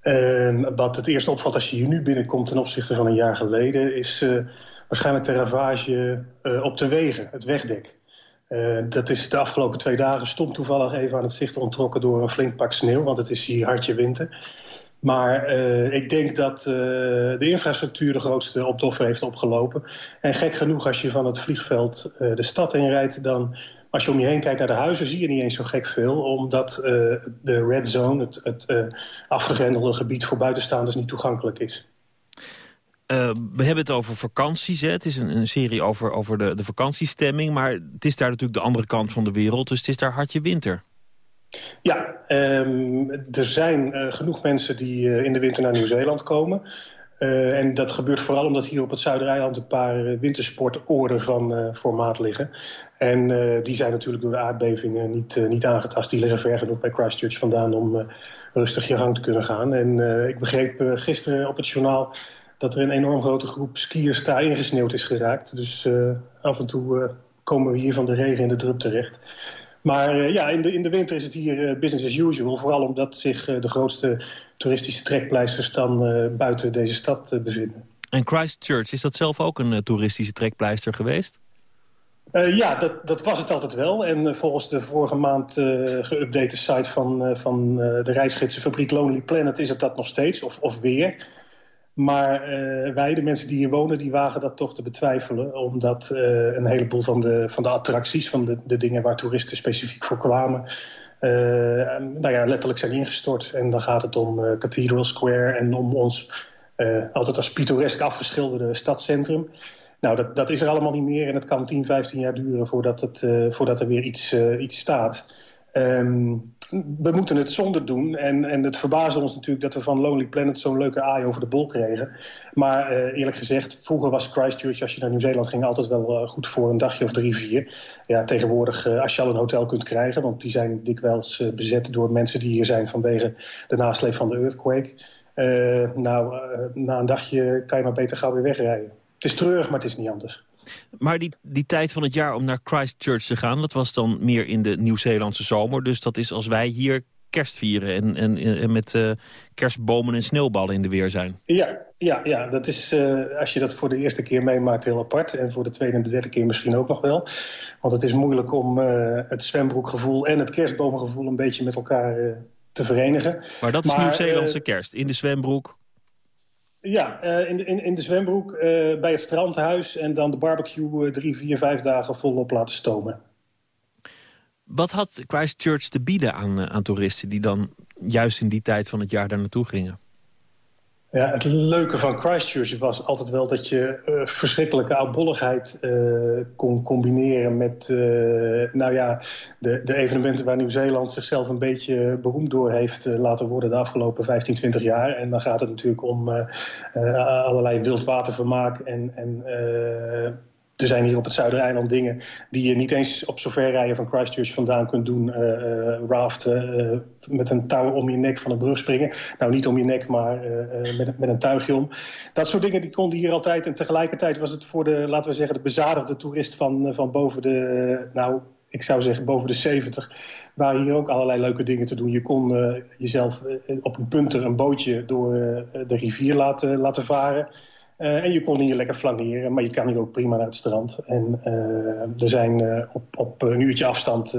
Ehm, wat het eerste opvalt als je hier nu binnenkomt ten opzichte van een jaar geleden... is eh, waarschijnlijk de ravage eh, op de wegen, het wegdek. Dat is de afgelopen twee dagen stom toevallig even aan het zicht onttrokken... door een flink pak sneeuw, want het is hier hartje winter. Maar eh, ik denk dat eh, de infrastructuur de grootste opdoffer heeft opgelopen. En gek genoeg, als je van het vliegveld eh, de stad inrijdt... dan als je om je heen kijkt naar de huizen, zie je niet eens zo gek veel. Omdat de red zone, het, het afgegrendelde gebied voor buitenstaanders, niet toegankelijk is. We hebben het over vakanties. Het is een, een serie over, over de, de vakantiestemming. Maar het is daar natuurlijk de andere kant van de wereld. Dus het is daar hartje winter. Ja, ehm, er zijn eh, genoeg mensen die eh, in de winter naar Nieuw-Zeeland komen. Eh, en dat gebeurt vooral omdat hier op het Zuidereiland een paar wintersportoorden van formaat liggen. En die zijn natuurlijk door de aardbevingen niet, niet aangetast. Die liggen ver genoeg bij Christchurch vandaan om rustig je gang te kunnen gaan. En ik begreep gisteren op het journaal dat er een enorm grote groep skiers daar ingesneeuwd is geraakt. Dus af en toe komen we hier van de regen in de drup terecht. Maar eh, ja, in de, in de winter is het hier eh, business as usual. Vooral omdat zich eh, de grootste toeristische trekpleisters dan buiten deze stad bevinden. En Christchurch, is dat zelf ook een toeristische trekpleister geweest? Ja, dat, dat was het altijd wel. En volgens de vorige maand geüpdate site van, van de reisgidsenfabriek Lonely Planet is het dat nog steeds, of, of weer. Maar eh, wij, de mensen die hier wonen, die wagen dat toch te betwijfelen. Omdat eh, een heleboel van de, van de attracties, van de, de dingen waar toeristen specifiek voor kwamen... eh, nou ja, letterlijk zijn ingestort. En dan gaat het om Cathedral Square en om ons altijd als pittoresk afgeschilderde stadscentrum. Nou, dat, dat is er allemaal niet meer en het kan 10, 15 jaar duren voordat, het, voordat er weer iets, iets staat. Ehm, we moeten het zonder doen. En, en het verbaasde ons natuurlijk dat we van Lonely Planet zo'n leuke aai over de bol kregen. Maar eh, eerlijk gezegd, vroeger was Christchurch, als je naar Nieuw-Zeeland ging, altijd wel eh, goed voor een dagje of drie, vier. Ja, tegenwoordig, eh, als je al een hotel kunt krijgen, want die zijn dikwijls bezet door mensen die hier zijn vanwege de nasleep van de earthquake. Nou, na een dagje kan je maar beter gauw weer wegrijden. Het is treurig, maar het is niet anders. Maar die, die tijd van het jaar om naar Christchurch te gaan... dat was dan meer in de Nieuw-Zeelandse zomer. Dus dat is als wij hier kerst vieren en, en, en met eh, kerstbomen en sneeuwballen in de weer zijn. Ja, ja, ja dat is, eh, als je dat voor de eerste keer meemaakt, heel apart. En voor de tweede en de derde keer misschien ook nog wel. Want het is moeilijk om eh, het zwembroekgevoel en het kerstbomengevoel... een beetje met elkaar te verenigen. Maar dat is Nieuw-Zeelandse kerst. In de zwembroek. Ja, eh, in, de, in, in de zwembroek, eh, bij het strandhuis... en dan de barbecue eh, drie, vier, vijf dagen volop laten stomen. Wat had Christchurch te bieden aan, aan toeristen... die dan juist in die tijd van het jaar daar naartoe gingen? Ja, het leuke van Christchurch was altijd wel dat je eh, verschrikkelijke oudbolligheid eh, kon combineren met eh, nou ja, de, de evenementen waar Nieuw-Zeeland zichzelf een beetje beroemd door heeft laten worden de afgelopen 15, 20 jaar. En dan gaat het natuurlijk om allerlei wildwatervermaak en, en er zijn hier op het Zuidereiland dingen die je niet eens op zover rijden van Christchurch vandaan kunt doen. eh, raften, eh, met een touw om je nek van een brug springen. Nou, niet om je nek, maar met, met een tuigje om. Dat soort dingen die konden hier altijd. En tegelijkertijd was het voor de, laten we zeggen, de bezadigde toerist van, van boven de, nou, ik zou zeggen boven de 70. Waren hier ook allerlei leuke dingen te doen. Je kon jezelf op een punter een bootje door de rivier laten, laten varen. Eh, en je kon hier lekker flaneren, maar je kan hier ook prima naar het strand. En eh, er zijn eh, op, op een uurtje afstand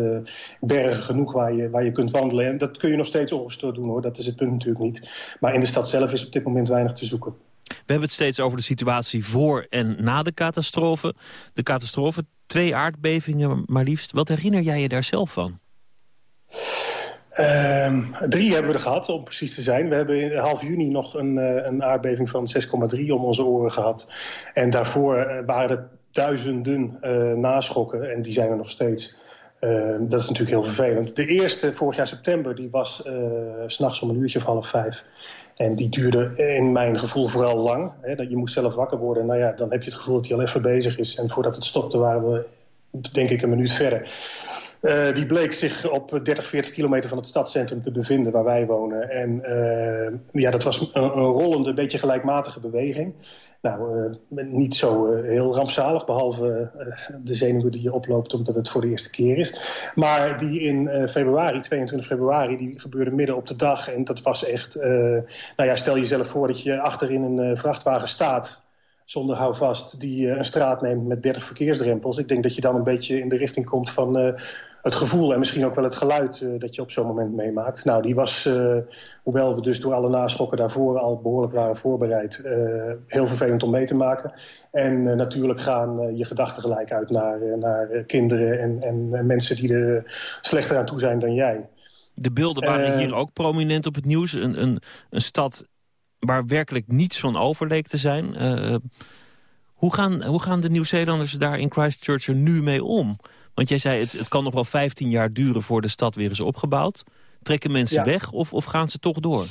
bergen genoeg waar je, waar je kunt wandelen. En dat kun je nog steeds ongestoord doen hoor, dat is het punt natuurlijk niet. Maar in de stad zelf is op dit moment weinig te zoeken. We hebben het steeds over de situatie voor en na de catastrofe. De catastrofe, twee aardbevingen maar liefst. Wat herinner jij je daar zelf van? Ehm, drie hebben we er gehad, om precies te zijn. We hebben in half juni nog een, eh, een aardbeving van 6,3 om onze oren gehad. En daarvoor eh, waren er duizenden eh, naschokken en die zijn er nog steeds. Ehm, dat is natuurlijk heel vervelend. De eerste, vorig jaar september, die was s'nachts om een uurtje of half vijf. En die duurde in mijn gevoel vooral lang. Hè, dat je moest zelf wakker worden. Nou ja, dan heb je het gevoel dat hij al even bezig is. En voordat het stopte waren we, denk ik, een minuut verder. Uh, die bleek zich op 30, 40 kilometer van het stadscentrum te bevinden waar wij wonen. En uh, ja, dat was een, rollende, beetje gelijkmatige beweging. Nou, uh, niet zo heel rampzalig, behalve de zenuwen die je oploopt omdat het voor de eerste keer is. Maar die in februari, 22 februari, die gebeurde midden op de dag. En dat was echt, nou ja, stel jezelf voor dat je achter in een vrachtwagen staat zonder houvast die een straat neemt met 30 verkeersdrempels. Ik denk dat je dan een beetje in de richting komt van het gevoel en misschien ook wel het geluid uh, dat je op zo'n moment meemaakt. Nou, die was, uh, hoewel we dus door alle naschokken daarvoor al behoorlijk waren voorbereid, heel vervelend om mee te maken. En natuurlijk gaan je gedachten gelijk uit naar, naar kinderen en, en mensen die er slechter aan toe zijn dan jij. De beelden waren hier ook prominent op het nieuws. Een, een, een stad waar werkelijk niets van over leek te zijn. Hoe, gaan, hoe gaan de Nieuw-Zeelanders daar in Christchurch er nu mee om? Want jij zei, het, het kan nog wel 15 jaar duren voor de stad weer is opgebouwd. Trekken mensen ja. weg of, of gaan ze toch door?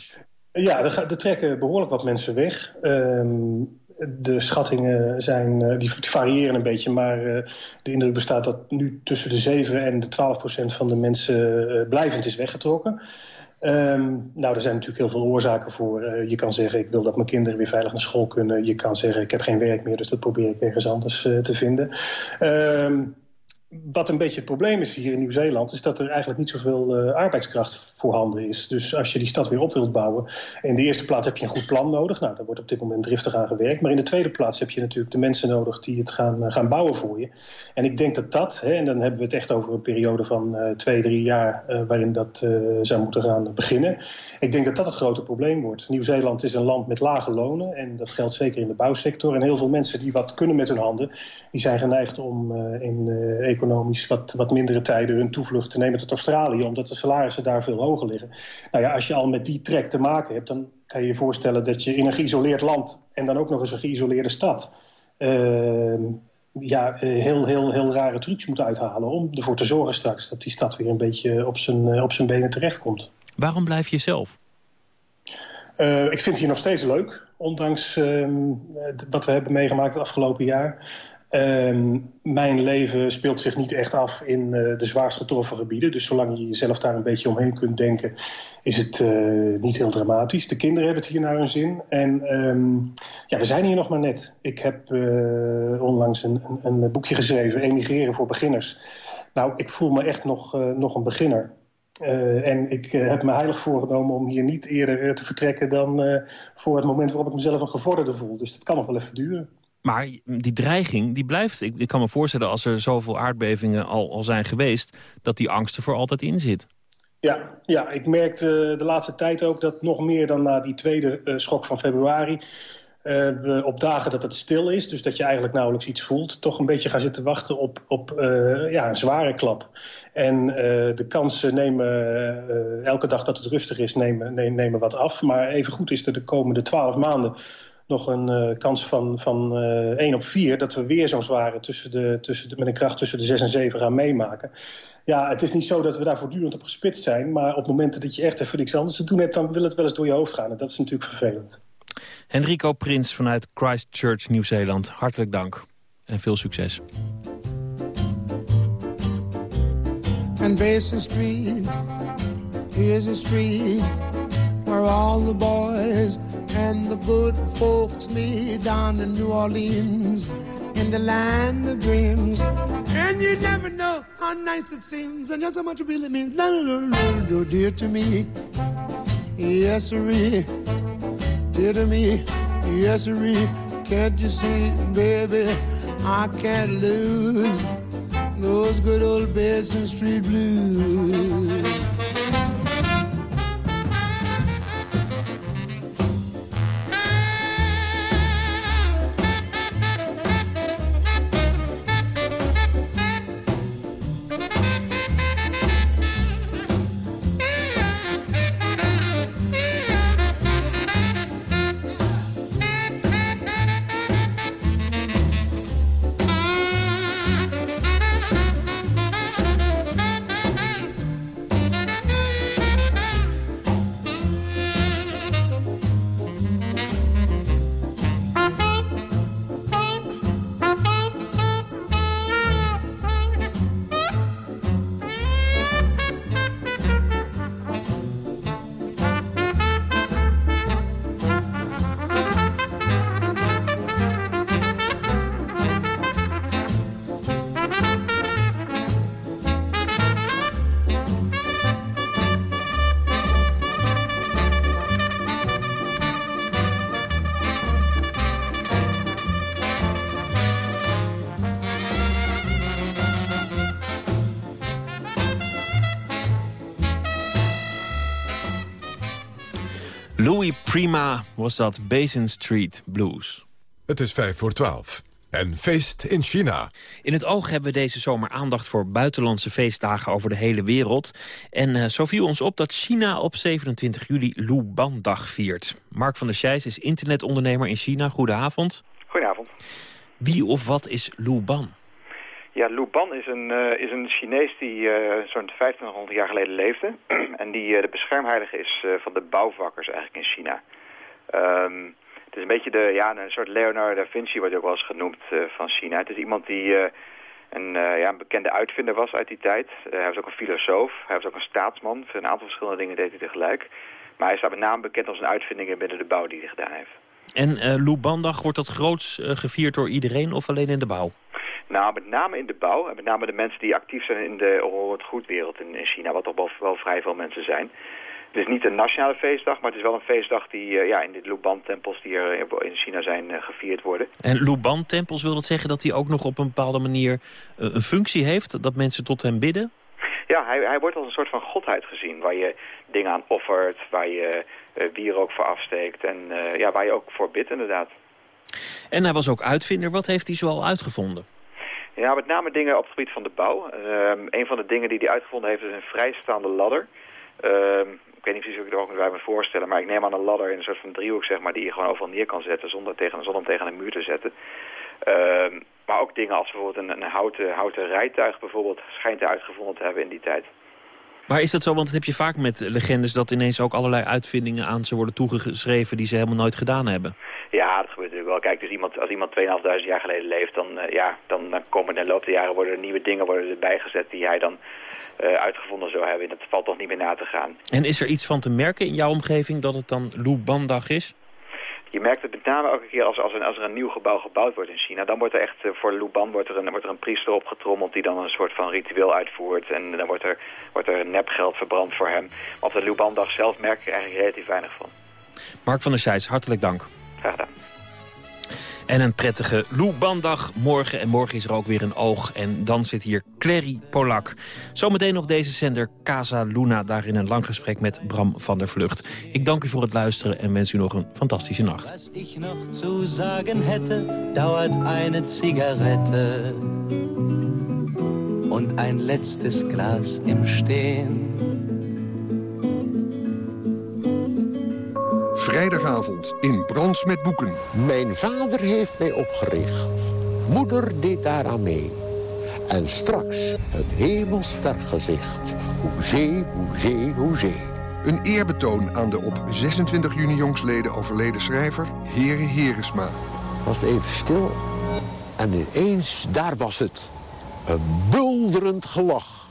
Ja, er, er trekken behoorlijk wat mensen weg. Um, de schattingen zijn, die variëren een beetje, maar uh, de indruk bestaat dat nu tussen de 7 en de 12 procent van de mensen uh, blijvend is weggetrokken. Um, nou, er zijn natuurlijk heel veel oorzaken voor. Uh, je kan zeggen, ik wil dat mijn kinderen weer veilig naar school kunnen. Je kan zeggen, ik heb geen werk meer, dus dat probeer ik ergens anders uh, te vinden. Um, wat een beetje het probleem is hier in Nieuw-Zeeland... is dat er eigenlijk niet zoveel uh, arbeidskracht voorhanden is. Dus als je die stad weer op wilt bouwen... in de eerste plaats heb je een goed plan nodig. Nou, daar wordt op dit moment driftig aan gewerkt. Maar in de tweede plaats heb je natuurlijk de mensen nodig... die het gaan, uh, gaan bouwen voor je. En ik denk dat dat, hè, en dan hebben we het echt over een periode van uh, twee, drie jaar... waarin dat zou moeten gaan beginnen. Ik denk dat dat het grote probleem wordt. Nieuw-Zeeland is een land met lage lonen. En dat geldt zeker in de bouwsector. En heel veel mensen die wat kunnen met hun handen... die zijn geneigd om in economisch wat, wat mindere tijden hun toevlucht te nemen tot Australië... omdat de salarissen daar veel hoger liggen. Nou ja, als je al met die trek te maken hebt... dan kan je je voorstellen dat je in een geïsoleerd land... en dan ook nog eens een geïsoleerde stad... Uh, ja, heel, heel, heel rare trucs moet uithalen... om ervoor te zorgen straks dat die stad weer een beetje op zijn, op zijn benen terechtkomt. Waarom blijf je zelf? Uh, ik vind het hier nog steeds leuk, ondanks uh, wat we hebben meegemaakt het afgelopen jaar. Uh, mijn leven speelt zich niet echt af in uh, de zwaarst getroffen gebieden. Dus zolang je jezelf daar een beetje omheen kunt denken... is het uh, niet heel dramatisch. De kinderen hebben het hier naar hun zin. En um, ja, we zijn hier nog maar net. Ik heb uh, onlangs een, een, een, boekje geschreven, Emigreren voor beginners. Nou, ik voel me echt nog, nog een beginner. En ik heb me heilig voorgenomen om hier niet eerder te vertrekken... dan voor het moment waarop ik mezelf een gevorderde voel. Dus dat kan nog wel even duren. Maar die dreiging, die blijft... Ik, kan me voorstellen, als er zoveel aardbevingen al, al zijn geweest... dat die angst er voor altijd in zit. Ja, ja ik merkte de laatste tijd ook dat nog meer dan na die tweede uh, schok van februari... We op dagen dat het stil is, dus dat je eigenlijk nauwelijks iets voelt... toch een beetje gaan zitten wachten op, op ja, een zware klap. En de kansen nemen, elke dag dat het rustig is, nemen, nemen wat af. Maar evengoed is er de komende twaalf maanden nog een uh, kans van, van uh, 1 op 4... dat we weer zo'n zware tussen de, tussen de, met een kracht tussen de 6 en 7 gaan meemaken. Ja, het is niet zo dat we daar voortdurend op gespitst zijn... maar op momenten dat je echt even niks anders te doen hebt... dan wil het wel eens door je hoofd gaan. En dat is natuurlijk vervelend. Henrico Prins vanuit Christchurch, Nieuw-Zeeland. Hartelijk dank en veel succes. And Basin Street, here's a street where all the boys and the good folks meet down in New Orleans in the land of dreams. And you never know how nice it seems and just how much it really means. No, no, no, no, dear to me. Yes, sirree. Dear to me. Yes, sirree. Can't you see, baby, I can't lose those good old Basin Street blues. Prima was dat Basin Street Blues. Het is vijf voor twaalf. En feest in China. In het oog hebben we deze zomer aandacht voor buitenlandse feestdagen over de hele wereld. En uh, zo viel ons op dat China op 27 juli Luban-dag viert. Mark van der Scheijs is internetondernemer in China. Goedenavond. Goedenavond. Wie of wat is Luban? Ja, Luban is een, uh, is een Chinees die uh, zo'n 1500 jaar geleden leefde. en die de beschermheilige is van de bouwvakkers eigenlijk in China. Um, het is een beetje de, ja, een soort Leonardo da Vinci wordt ook wel eens genoemd uh, van China. Het is iemand die uh, een, uh, ja, een bekende uitvinder was uit die tijd. hij was ook een filosoof, hij was ook een staatsman. Een aantal verschillende dingen deed hij tegelijk. Maar hij staat met name bekend als zijn uitvindingen binnen de bouw die hij gedaan heeft. En Lubandag, wordt dat groots gevierd door iedereen of alleen in de bouw? Nou, met name in de bouw. En met name de mensen die actief zijn in de het goedwereld in, in China. Wat toch wel, wel vrij veel mensen zijn. Het is niet een nationale feestdag, maar het is wel een feestdag die uh, ja, in de Luban-tempels die er in China zijn uh, gevierd worden. En Luban-tempels wil dat zeggen dat hij ook nog op een bepaalde manier uh, een functie heeft? Dat mensen tot hem bidden? Ja, hij, hij wordt als een soort van godheid gezien, waar je dingen aan offert, waar je bier ook voor afsteekt en ja, waar je ook voor bidt inderdaad. En hij was ook uitvinder. Wat heeft hij zoal uitgevonden? Ja, met name dingen op het gebied van de bouw. een van de dingen die hij uitgevonden heeft is een vrijstaande ladder. Uh, ik weet niet precies hoe ik er ook bij me voorstellen, maar ik neem aan een ladder in een soort van driehoek, zeg maar, die je gewoon overal neer kan zetten zonder, tegen, zonder hem tegen een muur te zetten. Uh, maar ook dingen als bijvoorbeeld een, een houten, houten rijtuig bijvoorbeeld schijnt hij uitgevonden te hebben in die tijd. Maar is dat zo? Want dat heb je vaak met legendes dat ineens ook allerlei uitvindingen aan ze worden toegeschreven die ze helemaal nooit gedaan hebben. Ja, dat gebeurt natuurlijk wel. Kijk, dus iemand, als iemand 2.500 jaar geleden leeft, dan, uh, ja, dan, dan komen in de loop der jaren worden er nieuwe dingen worden erbij gezet die hij dan uh, uitgevonden zou hebben. Dat valt toch niet meer na te gaan. En is er iets van te merken in jouw omgeving dat het dan Lubandag is? Je merkt het met name elke keer als, als, een, als er een nieuw gebouw gebouwd wordt in China. Dan wordt er echt, uh, voor Luban wordt er, een, wordt er een priester opgetrommeld die dan een soort van ritueel uitvoert. En dan wordt er, wordt er nepgeld verbrand voor hem. Maar op de Luban-dag zelf merk ik er eigenlijk relatief weinig van. Mark van der Seitz, hartelijk dank. Graag gedaan. En een prettige Lubandag morgen. En morgen is er ook weer een oog. En dan zit hier Clary Polak. Zometeen op deze zender Casa Luna. Daarin een lang gesprek met Bram van der Vlucht. Ik dank u voor het luisteren en wens u nog een fantastische nacht. Was ik nog zu sagen hätte, dauert eine Zigarette. Und ein letztes Glas im. Vrijdagavond in Brands met Boeken. Mijn vader heeft mij opgericht. Moeder deed daaraan mee. En straks het hemels vergezicht. Hoezee, hoezee, hoezee. Een eerbetoon aan de op 26 juni jongsleden overleden schrijver Heren Heresma. Was het even stil. En ineens, daar was het. Een bulderend gelach.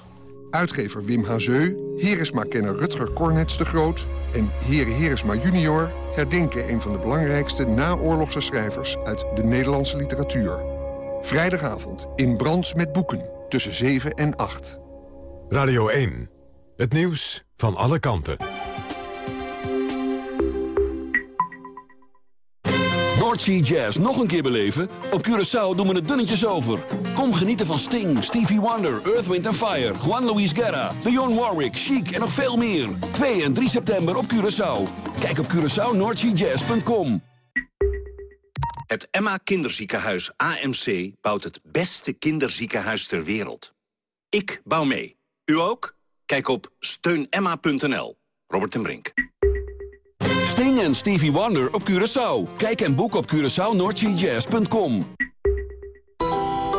Uitgever Wim Hazeu, Heresma-kenner Rutger Cornets de Groot... en Heren Heresma junior herdenken een van de belangrijkste naoorlogse schrijvers uit de Nederlandse literatuur. Vrijdagavond in Brands met Boeken tussen 7 en 8. Radio 1. Het nieuws van alle kanten. Noordsea Jazz nog een keer beleven? Op Curaçao doen we het dunnetjes over. Kom genieten van Sting, Stevie Wonder, Earth, Wind Fire... Juan Luis Guerra, Dionne Warwick, Chic en nog veel meer. 2 en 3 september op Curaçao. Kijk op CuraçaoNoordseaJazz.com. Het Emma Kinderziekenhuis AMC bouwt het beste kinderziekenhuis ter wereld. Ik bouw mee. U ook? Kijk op steunemma.nl. Robert en Brink. Sting en Stevie Wonder op Curaçao. Kijk en boek op CuraçaoNoordseaJazz.com.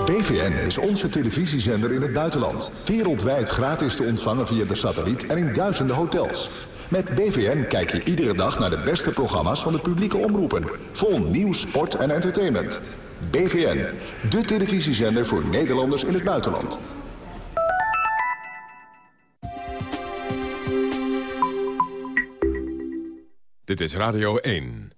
BVN is onze televisiezender in het buitenland. Wereldwijd gratis te ontvangen via de satelliet en in duizenden hotels. Met BVN kijk je iedere dag naar de beste programma's van de publieke omroepen. Vol nieuws, sport en entertainment. BVN, de televisiezender voor Nederlanders in het buitenland. Dit is Radio 1.